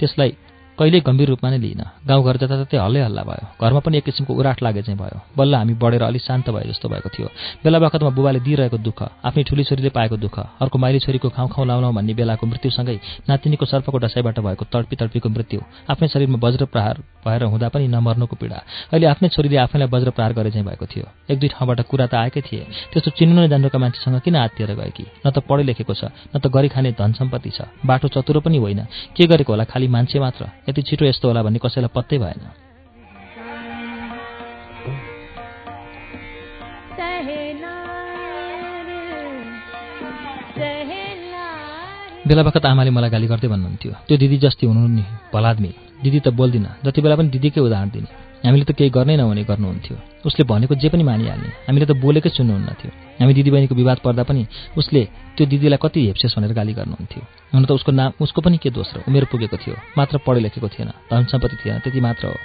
[SPEAKER 2] त्यसलाई कहिल्यै गम्भीर रूपमा नै लिइन। गाउँघर जताततै हल्लै हल्ला भयो। घरमा पनि एक किसिमको उराट लागे चाहिँ भयो। बल्ल हामी बढेर अलिक शान्त भए जस्तो भएको थियो। बेला बखतमा बुबाले दिइरहेको दुःख आफ्नै ठुली छोरीले पाएको दुःख अर्को माइली छोरीको खाउँ खाउँ लाउलाउँ भन्ने बेलाको मृत्युसँगै नातिनीको सर्पको डसाइबाट भएको तडपी तडपीको मृत्यु आफ्नै शरीरमा वज्र प्रहार भएर हुँदा पनि नमर्नुको पीडा। अहिले आफ्नै छोरीले आफैलाई वज्र प्रहार गरे चाहिँ भएको थियो। एक दुई ठाउँबाट कुरा त आएकै थिए। त्यस्तो चिन्नु नै जान्नुका मान्छेसँग किन आत्तिएर गए कि? न त पढे लेखेको छ न त गरी खाने धन सम्पत्ति छ। बाटो चतुरो पनि होइन। के गरेको होला खालि मान्छे मात्र? यति छिटो यस्तो होला भन्ने कसैलाई पत्तै भएन। बेला बखत आमाले मलाई गाली गर्दै भन्नुहुन्थ्यो त्यो दिदी जस्ती हुनु नि भलाद्मी। दिदी त बोल्दिनँ जति बेला पनि दिदीकै उदाहरण दिने। हामीले त केही गर्नै नहुने गर्नुहुन्थ्यो। उसले भनेको जे पनि मानिहाल्ने हामीले त बोलेकै सुन्नुहुन्न थियो। हामी दिदीबहिनीको विवाद पर्दा पनि उसले त्यो दिदीलाई कति हेप्सेस भनेर गाली गर्नुहुन्थ्यो। हुन त उसको नाम उसको पनि के दोस्रो उमेर पुगेको थियो। मात्र पढे लेखेको थिएन। धन सम्पत्ति थिएन त्यति मात्र हो।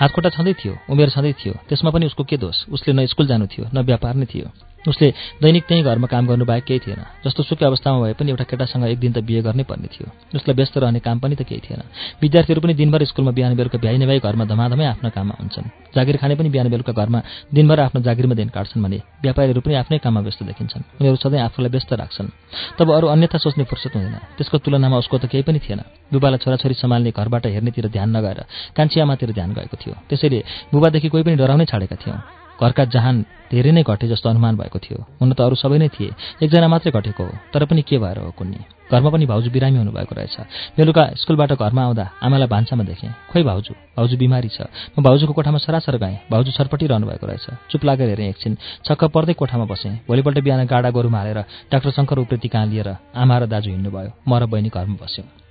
[SPEAKER 2] हातखुट्टा छँदै थियो उमेर छँदै थियो। त्यसमा पनि उसको के दोष? उसले न स्कुल जानु थियो न व्यापार नै थियो। उसले दैनिक त्यहीँ घरमा काम गर्नु बाहेक केही थिएन। जस्तो सुकै अवस्थामा भए पनि एउटा केटासँग एक दिन त बिहे गर्नै पर्ने थियो। उसलाई व्यस्त रहने काम पनि त केही थिएन। विद्यार्थीहरू पनि दिनभर स्कुलमा बिहान बेलुका भ्याइ नभ्याइ घरमा धमाधमै आफ्नो काममा हुन्छन्। जागिर खाने पनि बिहान बेलुका घरमा दिनभर आफ्नो जागिरमा दिन काट्छन् भने व्यापारीहरू पनि आफ्नै काममा व्यस्त देखिन्छन्। उनीहरू सधैँ आफूलाई व्यस्त राख्छन्। तब अरू अन्यथा सोच्ने फुर्सद हुँदैन। त्यसको तुलनामा उसको त केही पनि थिएन। बुबालाई छोराछोरी सम्हाल्ने घरबाट हेर्नेतिर ध्यान नगएर कान्छी ध्यान गएको थियो। त्यसैले बुबादेखि कोही पनि डराउनै छाडेका थियौँ। घरका जहान धेरै नै घटे जस्तो अनुमान भएको थियो। हुन त अरू सबै नै थिए। एकजना मात्रै घटेको हो। तर पनि के भएर हो कुन्नी? घरमा पनि भाउजू बिरामी हुनुभएको रहेछ। बेलुका स्कुलबाट घरमा आउँदा आमालाई भान्सामा देखेँ। खोइ भाउजू भाउजू बिमारी छ। म भाउजूको कोठामा सरासर गएँ। भाउजू छरपटिरहनु भएको रहेछ। चुप लागेर हेरेँ एकछिन। छक्क पर्दै कोठामा बसेँ। भोलिपल्ट बिहान गाडा गोरुमा हालेर डाक्टर शङ्कर उप्रेती कहाँ लिएर आमा र दाजु हिँड्नुभयो म र बहिनी घरमा बस्यौँ।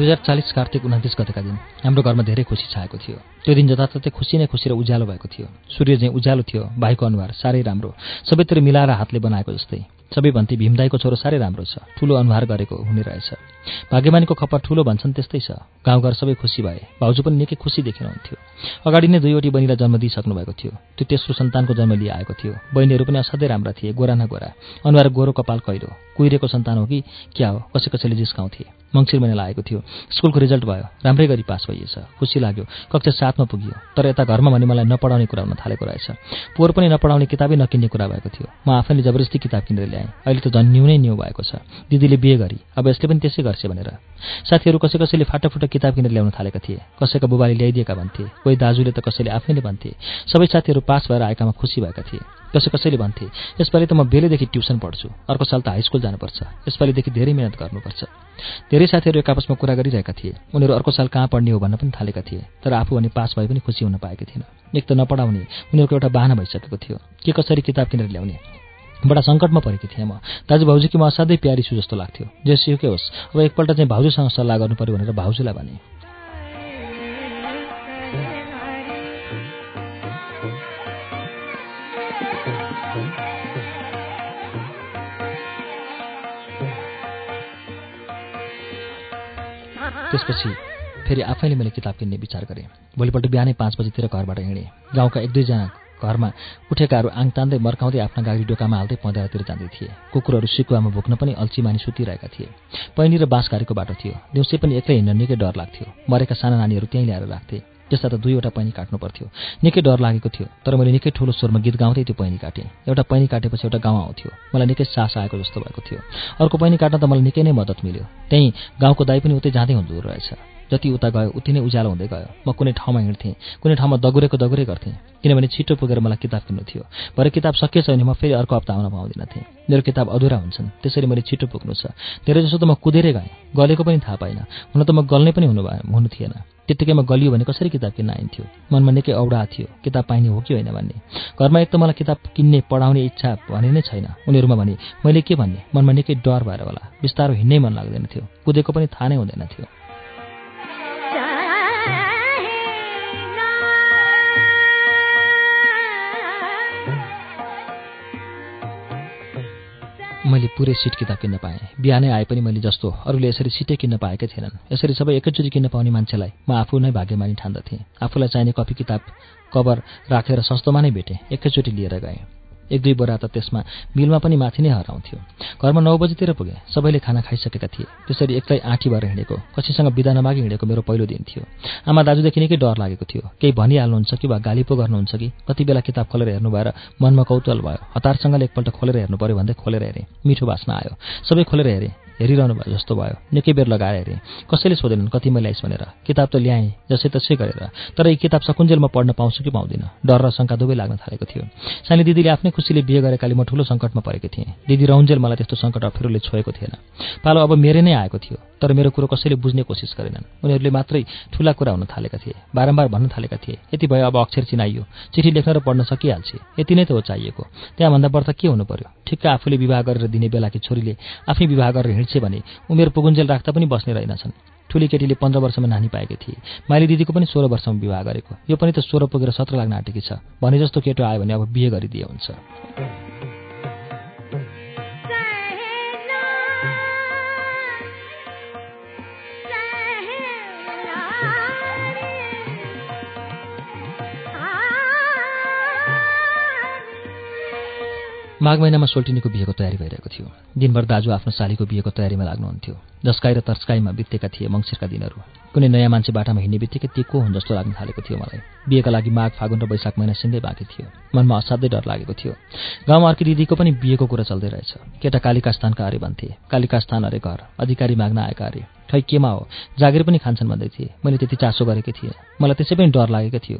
[SPEAKER 2] दुई हजार चालिस कार्तिक उन्तिस गतेका दिन हाम्रो घरमा धेरै खुसी छाएको थियो। त्यो दिन जताततै खुसी नै खुसी र उज्यालो भएको थियो। सूर्य चाहिँ उज्यालो थियो भाइको अनुहार साह्रै राम्रो सबैतिर मिलाएर हातले बनाएको जस्तै। सबै भन्थे भीमदाईको छोरो साह्रै राम्रो छ। ठुलो अनुहार गरेको हुने रहेछ। भाग्यमानीको खप्पर ठुलो भन्छन् त्यस्तै छ। गाउँघर सबै खुसी भए। भाउजू पनि निकै खुसी देखिनुहुन्थ्यो अगाडि नै दुईवटी बहिनीलाई जन्म दिइसक्नु भएको थियो। त्यो तेस्रो सन्तानको जन्म आएको थियो। बहिनीहरू पनि असाध्यै राम्रा थिए गोरा न गोरा। अनुहार गोरो कपाल कैरो कुहिरेको सन्तान हो कि? क्या हो? कसै कसैले जिस्काउँथे। मङ्सिर महिना लागेको थियो। स्कुलको रिजल्ट भयो। राम्रै गरी पास भइएछ। खुसी लाग्यो। कक्षा सातमा पुग्यो। तर यता घरमा भने मलाई नपढाउने कुरा हुन थालेको रहेछ। पोहोर पनि नपढाउने किताबै नकिन्ने कुरा भएको थियो। म आफैले जबरजस्ती किताब किनेर ल्याएँ। अहिले त झन् न्यू नै न्यू भएको छ। दिदीले बिहे गरी। अब यसले पनि त्यसै गर्छ भनेर। साथीहरू कसै कसैले फाटाफुटा किताब किनेर ल्याउन थालेका थिए। कसैका बुबाले ल्याइदिएका भन्थे। कोही दाजुले त कसैले आफैले भन्थे। सबै साथीहरू पास भएर आएकामा खुसी भएका थिए। कसै कसैले भन्थे यसपालि त म बेलैदेखि ट्युसन पढ्छु। अर्को साल त हाई स्कुल जानुपर्छ। यसपालिदेखि धेरै मिहिनेत गर्नुपर्छ। धेरै साथीहरू एक आपसमा कुरा गरिरहेका थिए। उनीहरू अर्को साल कहाँ पढ्ने हो भन्न पनि थालेका थिए। तर आफू भने पास भए पनि खुसी हुन पाएका थिएन। एक त नपढाउने उनीहरूको एउटा बाहना भइसकेको थियो। के कसरी किताब किनेर ल्याउने? बडा सङ्कटमा परेकी थिएँ म। दाजु भाउजूकी म असाध्यै प्यारी छु जस्तो लाग्थ्यो। जे के होस्? अब एकपल्ट चाहिँ भाउजूसँग सल्लाह गर्नु पऱ्यो भनेर भाउजूलाई भने। त्यसपछि फेरि आफैले मैले किताब किन्ने विचार गरेँ। भोलिपल्ट बिहानै पाँच बजीतिर घरबाट हिँडेँ। गाउँका एक दुईजना घरमा उठेकाहरू आङ तान्दै मर्काउँदै आफ्ना गाडी डोकामा हाल्दै पँध्यारतिर जाँदै थिए। कुकुरहरू सिकुवामा भोक्न पनि अल्छी मानि सुतिरहेका थिए। पैनी र बाँसघारीको बाटो थियो। दिउँसै पनि एक्लै हिँड्न निकै डर लाग्थ्यो। मरेका साना नानीहरू त्यहीँ ल्याएर राख्थे। त्यस्ता त दुईवटा पैनी काट्नु पर्थ्यो। निकै डर लागेको थियो तर मैले निकै ठुलो स्वरमा गीत गाउँदै त्यो पैनी काटेँ। एउटा पैनी काटेपछि एउटा गाउँ आउँथ्यो। मलाई निकै सास आएको जस्तो भएको थियो। अर्को पैनी काट्न त मलाई निकै नै मद्दत मिल्यो। त्यहीँ गाउँको दाई पनि उतै जाँदै हुँदो रहेछ। जति उता गयो उति नै उज्यालो हुँदै गयो। म कुनै ठाउँमा हिँड्थेँ कुनै ठाउँमा दगुरेको दगुरै गर्थेँ किनभने छिटो पुगेर मलाई किताब किन्नु थियो। भरे किताब सकिएछ भने म फेरि अर्को हप्ता आउन पाउँदिनँ थिएँ। मेरो किताब अधुरा हुन्छन् त्यसरी मैले छिटो पुग्नु छ। धेरै जसो त म कुदेरै गएँ गलेको पनि थाहा पाइनँ। हुन त म गल्ने पनि हुनु हुनु थिएन। त्यत्तिकैमा गलियो भने कसरी किताब किन्न आइन्थ्यो? मनमा निकै औडा थियो किताब पाइने हो कि होइन भन्ने। घरमा एक त मलाई किताब किन्ने पढाउने इच्छा भने नै छैन। उनीहरूमा भने मैले के भन्ने? मनमा निकै डर भएर होला। बिस्तारो हिँड्नै मन लाग्दैन थियो। कुदेको पनि थाहा नै हुँदैन थियो। मैले पुरै सिट किताब किन्न पाएँ। बिहानै आए पनि मैले जस्तो अरूले यसरी सिटै किन्न पाएकै थिएनन्। यसरी सबै एकैचोटि किन्न पाउने मान्छेलाई म आफू नै भाग्यमानी ठान्दथेँ। आफूलाई चाहिने कपी किताब कभर राखेर सस्तोमा नै भेटेँ। एकैचोटि लिएर गएँ। एक दुई बोरा त त्यसमा मिलमा पनि माथि नै हराउँथ्यो। घरमा नौ बजीतिर पुगेँ। सबैले खाना खाइसकेका थिए। त्यसरी एक्लै आँठी भएर हिँडेको कसैसँग बिदा नमागी हिँडेको मेरो पहिलो दिन थियो। आमा दाजुदेखि निकै डर लागेको थियो। केही भनिहाल्नुहुन्छ कि वा गाली पो गर्नुहुन्छ कि? कति बेला किताब खोलेर हेर्नु भएर मनमा कौतल भयो। हतारसँगले एकपल्ट खोलेर हेर्नु पऱ्यो भन्दै खोलेर हेरेँ। मिठो बास्न आयो। सबै खोलेर हेरेँ। हेरिरहनु भयो जस्तो भयो। निकै बेर लगाएर हेरेँ। कसैले सोधेनन् कति ल्याइस् भनेर? किताब त ल्याएँ जसै तसै गरेर? तर यी किताब सकुन्जेल म पढ्न पाउँछु कि पाउँदिनँ? डर र शङ्का दुवै लाग्न थालेको थियो। सानी दिदीले आफ्नै खुसीले बिहे गरेकाले म ठुलो सङ्कटमा परेको थिएँ। दिदी रौन्जेल मलाई त्यस्तो सङ्कट अप्ठ्यारोले छोएको थिएन। पालो अब मेरै नै आएको थियो तर मेरो कुरो कसैले बुझ्ने कोसिस गरेनन्। उनीहरूले मात्रै ठुला कुरा हुन थालेका थिए बारम्बार भन्न थालेका थिए यति भयो अब अक्षर चिनाइयो चिठी लेख्न र पढ्न सकिहाल्छ यति नै त हो चाहिएको। त्यहाँभन्दा बढ्ता के हुनु पर्यो? ठिक्क आफूले विवाह गरेर दिने बेलाकी छोरीले आफै विवाह गरेर हिँड्छ भने उमेर पुगुन्जेल राख्दा पनि बस्ने रहेनछन्। ठुली केटीले पन्ध्र वर्षमा नानी पाएकी थिए। माइली दिदीको पनि सोह्र वर्षमा विवाह गरेको। यो पनि त सोह्र पुगेर सत्र लाग्न आँटेकी छ। भने जस्तो केटो आयो भने अब बिहे गरिदिए हुन्छ। माघ महिनामा सोल्टिनीको बिहेको तयारी भइरहेको थियो। दिनभर दाजु आफ्नो सालीको बिहेको तयारीमा लाग्नुहुन्थ्यो। जस्काई र तर्स्काईमा बितेका थिए मङ्सिरका दिनहरू। कुनै नयाँ मान्छे बाटामा हिँड्ने बित्तिकै त्यो को हुन् जस्तो लाग्न थालेको थियो मलाई। बिहेका लागि माघ फागुन र वैशाख महिना सिँगै बाँकी थियो। मनमा असाध्यै डर लागेको थियो। गाउँमा अर्की दिदीको पनि बिहेको कुरा चल्दै रहेछ। केटा कालिका स्थानका अरे भन्थे कालिका स्थान अरे घर। अधिकारी माग्न आएका अरे खै केमा हो? जागिर पनि खान्छन् भन्दै थिए। मैले त्यति चासो गरेकै थिएँ। मलाई त्यसै पनि डर लागेको थियो।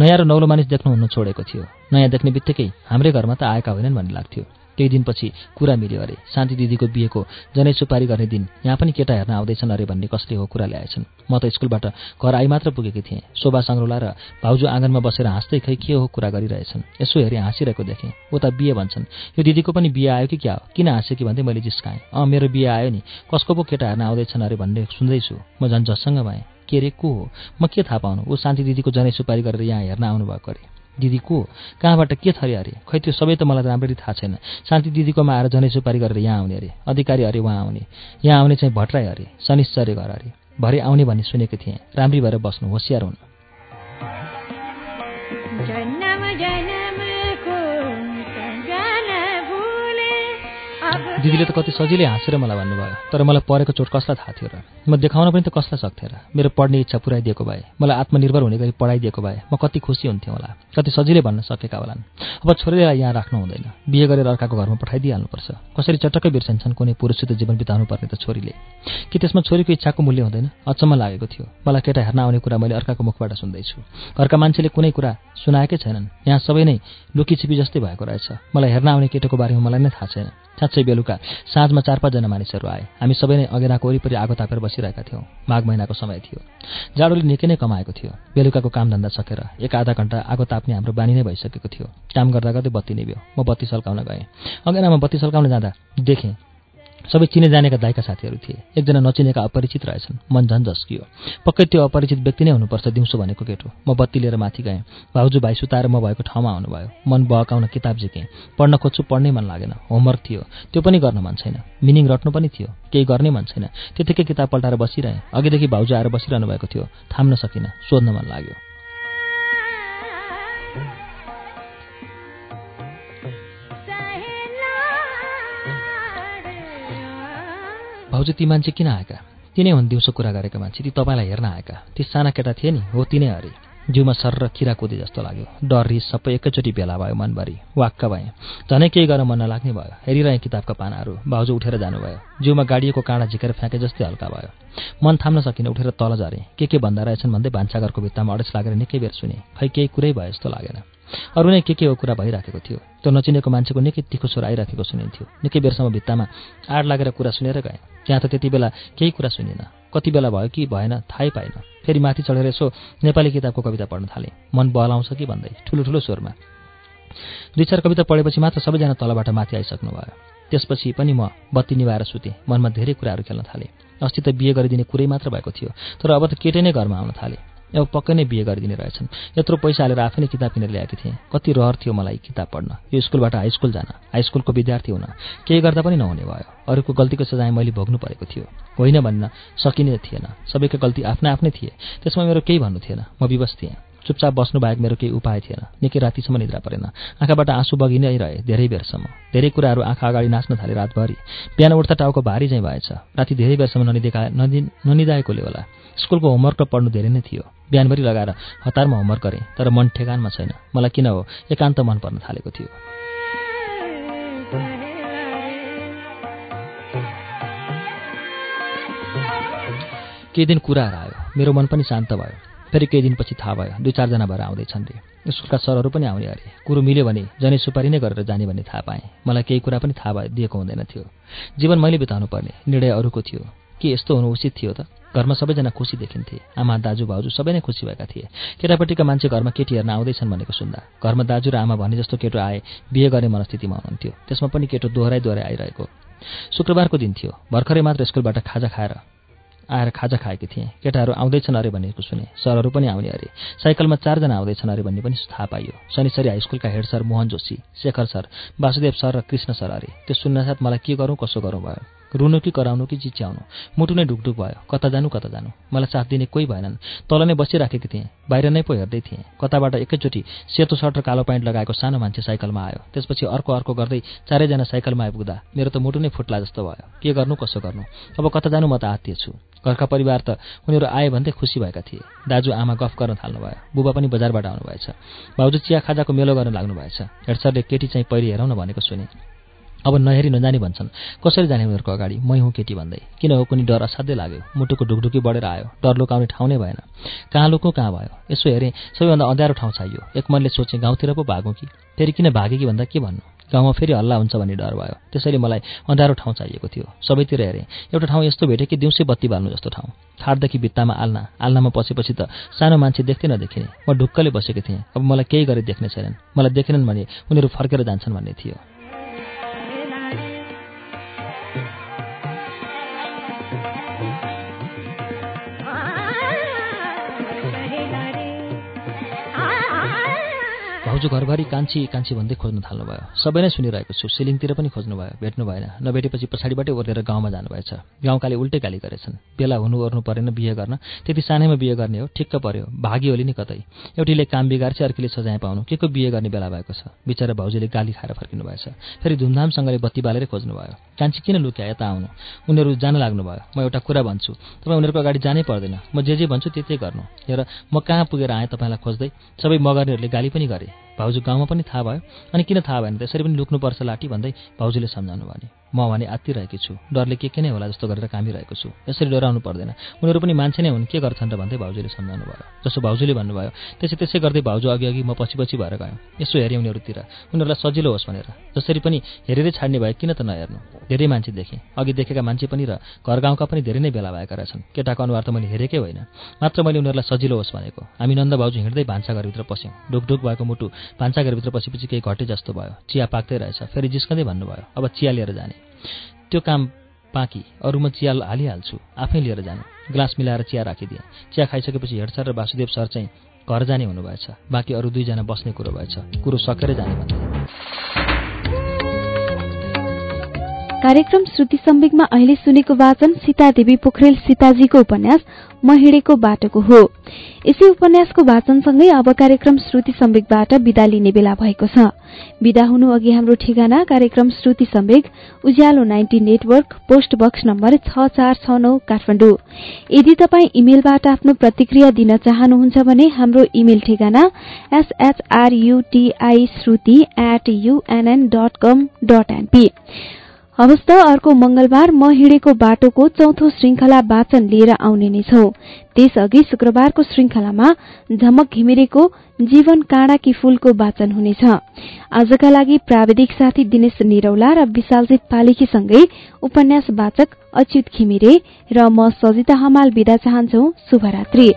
[SPEAKER 2] नयाँ र नौलो मानिस देख्नु हुन छोडेको थियो। नयाँ देख्ने बित्तिकै हाम्रै घरमा त आएका होइनन् भन्ने लाग्थ्यो। केही दिनपछि कुरा मिल्यो अरे। शान्ति दिदीको बिहेको जनै सुपारी गर्ने दिन यहाँ पनि केटा हेर्न आउँदैछन् अरे भन्ने कसले हो कुरा ल्याएछन्। म त स्कुलबाट घर आई मात्र पुगेकी थिएँ। शोभा सङ्ग्रोला र भाउजू आँगनमा बसेर हाँस्दै खै के हो कुरा गरिरहेछन्। यसो हेरी हाँसिरहेको देखेँ। उता बिहे भन्छन्। यो दिदीको पनि बिहे आयो कि क्या हो? किन हाँस्यो कि भन्दै मैले जिस्काएँ। अँ मेरो बिहे आयो नि। कसको पो केटा हेर्न आउँदैछन् अरे भन्ने सुन्दैछु। म झन् झस्सँग भएँ। के अरे को हो? म के थाहा पाउनु? ऊ शान्ति दिदीको जनै सुपारी गरेर यहाँ हेर्न आउनुभएको अरे। दिदी को कहाँबाट के थरी अरे? खै त्यो सबै त मलाई राम्ररी थाहा छैन। शान्ति दिदीकोमा आएर जनै सुपारी गरेर यहाँ आउने अरे। अधिकारी अरे उहाँ आउने। यहाँ आउने चाहिँ भट्राई अरे शनिश्चर्य घर अरे। भरे आउने भन्ने सुनेको थिएँ। राम्री भएर बस्नु होसियार हुनु। दिदीले त कति सजिलै हाँसेर मलाई भन्नुभयो तर मलाई परेको चोट कसलाई थाहा थियो र? म देखाउन पनि त कसलाई सक्थेँ र? मेरो पढ्ने इच्छा पुऱ्याइदिएको भए मलाई आत्मनिर्भर हुने गरी पढाइदिएको भए म कति खुसी हुन्थेँ होला। कति सजिलै भन्न सकेका होलान्। अब छोरीलाई यहाँ राख्नु हुँदैन। बिहे गरेर अर्काको घरमा पठाइदिइहाल्नुपर्छ। कसरी चटक्कै बिर्सन्छन् कुनै पुरुषसित जीवन बिताउनु पर्ने त छोरीले। कि त्यसमा छोरीको इच्छाको मूल्य हुँदैन? अचम्म लागेको थियो। मलाई केटा हेर्न आउने कुरा मैले अर्काको मुखबाट सुन्दैछु। घरका मान्छेले कुनै कुरा सुनाएकै छैनन्। यहाँ सबै नै लुकीछिपी जस्तै भएको रहेछ। मलाई हेर्न आउने केटोको बारेमा मलाई नै थाहा छैन। साँच्चै बेलुका साँझमा चार पाँचजना मानिसहरू आए। हामी सबै नै अगेनाको वरिपरि आगो तापेर बसिरहेका थियौँ। माघ महिनाको समय थियो। जाडोले निकै नै कमाएको थियो। बेलुकाको कामधन्दा सकेर एक आधा घन्टा आगो ताप्ने हाम्रो बानी नै भइसकेको थियो। काम गर्दा गर्दै बत्ती निभ्यो। म बत्ती सल्काउन गएँ। अगेनामा बत्ती सल्काउन जाँदा देखेँ सबै चिने जानेका दाइका साथीहरू थिए। एकजना नचिनेका अपरिचित रहेछन्। मन झन् झस्कियो पक्कै त्यो अपरिचित व्यक्ति नै हुनुपर्छ दिउँसो भनेको केटो। म बत्ती लिएर माथि गएँ। भाउजू भाइ सुताएर म भएको ठाउँमा आउनुभयो। मन बहकाउन किताब झिकेँ। पढ्न खोज्छु पढ्नै मन लागेन। होमवर्क थियो। त्यो पनि गर्न मन छैन। मिनिङ रट्नु पनि थियो। केही गर्ने मन छैन। त्यतिकै किताब पल्टाएर बसिरहेँ। अघिदेखि भाउजू आएर बसिरहनु भएको थियो। थाम्न सकिनँ। सोध्न मन लाग्यो। भाउजू ती मान्छे किन आएका? तिनै हुन् दिउँसो कुरा गरेका मान्छे। ती तपाईँलाई हेर्न आएका। ती साना केटा थिए नि हो तिनै अरे। जिउमा सर र किरा कुदे जस्तो लाग्यो। डर रिस सबै एकैचोटि भेला भयो मनभरि। वाक्क भएँ। झनै केही गर्न मन नलाग्ने भयो। हेरिरहेँ किताबका पानाहरू। भाउजू उठेर जानुभयो। जिउमा गाडिएको काँडा झिकेर फ्याँके जस्तै हल्का भयो। मन थाम्न सकिन उठेर तल झरेँ। के के भन्दा रहेछन् भन्दै भान्साघरको भित्तामा अडेस लागेर निकै बेर सुने। खै केही कुरै भयो जस्तो लागेन। अरू नै के के हो कुरा भइराखेको थियो? त्यो नचिनेको मान्छेको निकै तिखो स्वर आइराखेको सुनिन्थ्यो। निकै बेरसम्म भित्तामा आड लागेर कुरा सुनेर गएँ। त्यहाँ त त्यति बेला केही कुरा सुनिनँ कति बेला भयो कि भएन थाहै पाइन फेरि माथि चढेर यसो नेपाली किताबको कविता पढ्न थालेँ। मन बहलाउँछ कि भन्दै। ठुलो ठुलो स्वरमा। दुई चार कविता पढेपछि मात्र सबैजना तलबाट माथि आइसक्नु भयो त्यसपछि पनि म बत्ती निभाएर सुतेँ। मनमा धेरै कुराहरू खेल्न थालेँ। अस्ति त बिहे गरिदिने कुरै मात्र भएको थियो। तर अब त केटै नै घरमा आउन थालेँ। अब पक्कै नै बिहे गरिदिने रहेछन्। यत्रो पैसा हालेर आफै नै किताब किनेर ल्याएको थिएँ। कति रहर थियो मलाई किताब पढ्न। यो स्कुलबाट हाई स्कुल जान। हाई स्कुलको विद्यार्थी हुन। केही गर्दा पनि नहुने भयो। अरूको गल्तीको सजाय मैले भोग्नु परेको थियो। होइन भन्न सकिने थिएन। सबैको गल्ती आफ्नै आफ्नै थिए। त्यसमा मेरो केही भन्नु थिएन। म विवश थिएँ। चुपचाप बस्नु बाहेक मेरो केही उपाय थिएन। निकै रातिसम्म निद्रा परेन। आँखाबाट आँसु बगि नै रहे धेरै बेरसम्म। धेरै कुराहरू आँखा अगाडि नाच्न थाले रातभरि। बिहान उठ्दा टाउको भारी चाहिँ भएछ। राति धेरै बेरसम्म ननिदेखा नदि ननिदाएकोले होला। स्कुलको होमवर्क र पढ्नु धेरै नै थियो। बिहानभरि लगाएर हतारमा होमवर्क गरेँ तर मन ठेगानमा छैन। मलाई किन हो? एकान्त मन पर्न थालेको थियो। केही दिन कुराहरू आयो। मेरो मन पनि शान्त भयो। फेरि केही दिनपछि थाहा भयो। दुई चारजना भएर आउँदैछन् रे स्कुलका सरहरू पनि आउने अरे। कुरो मिल्यो भने जनै सुपारी नै गरेर जाने भन्ने थाहा पाएँ। मलाई केही कुरा पनि थाहा भयो दिएको हुँदैन थियो। जीवन मैले बिताउनु पर्ने निर्णय अरूको थियो। के यस्तो हुनु उचित थियो त? घरमा सबैजना खुसी देखिन्थे। आमा दाजु भाउजू सबै नै खुसी भएका थिए। केटापट्टिका मान्छे घरमा केटी हेर्न आउँदैछन् भनेको सुन्दा। घरमा दाजु र आमा भने जस्तो केटो आए बिहे गर्ने मनस्थितिमा हुनुहुन्थ्यो। त्यसमा पनि केटो दोहोऱ्याइ दोहोऱ्याइ आइरहेको। शुक्रबारको दिन थियो। भर्खरै मात्र स्कुलबाट खाजा खाएर आएर खाजा खाएकी थिएँ। केटाहरू आउँदैछन् अरे भनेको सुने। सरहरू पनि आउने अरे। साइकलमा चारजना आउँदैछन् अरे भन्ने पनि थाहा पाइयो। शनिश्चरी हाई स्कुलका head sir Mohan Joshi Shekhar sir Basudev sir र कृष्ण सर अरे। त्यो सुन्नसाथ मलाई के गरौँ कसो गरौँ भयो? रुनु कि कराउनु कि चिच्याउनु? मुटु नै ढुकढुक भयो। कता जानु कता जानु? मलाई साथ दिने कोही भएनन्। तल नै बसिराखेकी थिएँ। बाहिर नै पो हेर्दै थिएँ। कताबाट एकैचोटि सेतो सर्ट र कालो प्यान्ट लगाएको सानो मान्छे साइकलमा आयो। त्यसपछि अर्को अर्को गर्दै चारैजना साइकलमा आइपुग्दा मेरो त मुटु नै फुट्ला जस्तो भयो। के गर्नु कसो गर्नु? अब कता जानु म त आत्तिए छु। घरका परिवार त उनीहरू आए भन्दै खुसी भएका थिए। दाजु आमा गफ गर्न थाल्नुभयो। बुबा पनि बजारबाट आउनुभएछ। भाउजू चिया खाजाको मेलो गर्न लाग्नु भएछ हेडसरले केटी चाहिँ पहिले हेरौँ न भनेको सुने। अब नहेरी नजाने भन्छन्। कसरी जाने उनीहरूको अगाडि? मै हुँ केटी भन्दै। किन हो? कुनै डर असाध्यै लाग्यो। मुटुको ढुकढुकी बढेर आयो। डर लुकाउने ठाउँ नै भएन। कहाँ लुकौँ कहाँ भयो? यसो हेरेँ। सबैभन्दा अँध्यारो ठाउँ चाहियो एक मनले सोचेँ गाउँतिर पो भागौँ कि? फेरि किन भागेँ कि भन्दा के भन्नु? गाउँमा फेरि हल्ला हुन्छ भन्ने डर भयो। त्यसैले मलाई अँध्यारो ठाउँ चाहिएको थियो। सबैतिर हेरेँ। एउटा ठाउँ यस्तो भेटेँ कि दिउँसै बत्ती बाल्नु जस्तो ठाउँ। खाटदेखि भित्तामा आल्ना। आल्नामा पसेपछि त सानो मान्छे देख्दै नदेखिने म ढुक्कले बसेको थिएँ। अब मलाई केही गरी देख्ने छैनन्। मलाई देखेनन् भने उनीहरू फर्केर जान्छन् भन्ने थियो। भाउजू घरभरि कान्छी कान्छी भन्दै खोज्न थाल्नुभयो। सबै नै सुनिरहेको छु। सिलिङतिर पनि खोज्नुभयो भेट्नु भएन। नभेटेपछि पछाडिबाटै ओर्लेर गाउँमा जानुभएछ। गाउँकाले उल्टै गाली गरेछन्। बेला हुनु ओर्नु परेन बिहे गर्न। त्यति सानैमा बिहे गर्ने हो ठिक्क पर्यो। भागी होली नि कतै। एउटीले काम बिगार्छ अर्कीले सजाय पाउनु। के को बिहे गर्ने बेला भएको छ? बिचरा भाउजूले गाली खाएर फर्किनु भएछ। फेरि धुमधामसँगले बत्ती बालेरै खोज्नुभयो। कान्छी किन लुक्या यता आउनु? उनीहरू जान लाग्नुभयो। म एउटा कुरा भन्छु। तपाईँ उनीहरूको अगाडि जानै पर्दैन। म जे जे भन्छु त्यतै गर्नु। हेर म कहाँ पुगेर आएँ तपाईँलाई खोज्दै? सबै मगर्नेहरूले गाली पनि गरे। भाउजू गाउँमा पनि थाहा भयो। अनि किन थाहा भएन? त्यसरी पनि लुक्नुपर्छ लाटी भन्दै भाउजूले सम्झाउनु भने। म भने आत्तिरहेकी छु। डरले के के नै होला जस्तो गरेर कामिरहेको छु। यसरी डराउनु पर्दैन। उनीहरू पनि मान्छे नै हुन्। के गर्छन् र भन्दै भाउजूले सम्झाउनु भयो। जसो भाउजूले भन्नुभयो त्यसै त्यसै गर्दै भाउजू अघि अघि म पछि पछि भएर गएँ। यसो हेरेँ उनीहरूतिर। उनीहरूलाई सजिलो होस् भनेर। जसरी पनि हेरेरै छाड्ने भए किन त नहेर्नु? धेरै मान्छे देखेँ। अघि देखेका मान्छे पनि र घर गाउँका पनि धेरै नै बेला भएका रहेछन्। केटाको अनुहार त मैले हेरेकै होइन। मात्र मैले उनीहरूलाई सजिलो होस् भनेको। हामी नन्द भाउजू हिँड्दै भान्साघरभित्र पस्यौँ। ढुकढुक भएको मुटु भान्साघरभित्र पसेपछि केही घटे जस्तो भयो। चिया पाक्दै रहेछ। फेरि जिस्कँदै भन्नुभयो अब चिया लिएर जाने। त्यो काम पाकी अरू म चिया हालिहाल्छु। आफै लिएर जानु। ग्लास मिलाएर चिया राखिदिएँ। चिया खाइसकेपछि हेड सर र वासुदेव सर चाहिँ घर जाने हुनुभएछ। बाँकी अरू दुईजना बस्ने कुरो भएछ। कुरो सकेरै जाने भन्थे।
[SPEAKER 1] कार्यक्रम श्रुति सम्वेकमा अहिले सुनेको वाचन सीतादेवी पोखरेल सीताजीको उपन्यास म हिँडेको बाटोको हो। यसै उपन्यासको वाचनसँगै अब कार्यक्रम श्रुति सम्वेकबाट विदा लिने बेला भएको छ। विदा हुनु अघि हाम्रो ठेगाना कार्यक्रम Shruti Samvek Ujyalo ninety network post box number छ चार छ नौ काठमाडौँ। यदि तपाईँ इमेलबाट आफ्नो प्रतिक्रिया दिन चाहनुहुन्छ भने हाम्रो इमेल ठेगाना S H R U T I Shruti at U N N dot com dot N P त अर्को मंगलबार म हिँडेको बाटोको चौथो श्रृंखला वाचन लिएर आउने नै छौ। त्यसअघि शुक्रबारको श्रृंखलामा झमक घिमिरेको जीवन काँडाकी फूलको वाचन हुनेछ। आजका लागि प्राविधिक साथी दिनेश निरौला र विशालजित पालिकीसँगै उपन्यास वाचक अच्युत घिमिरे र म सजिता हमाल विदा चाहन्छौ। शुभरात्री।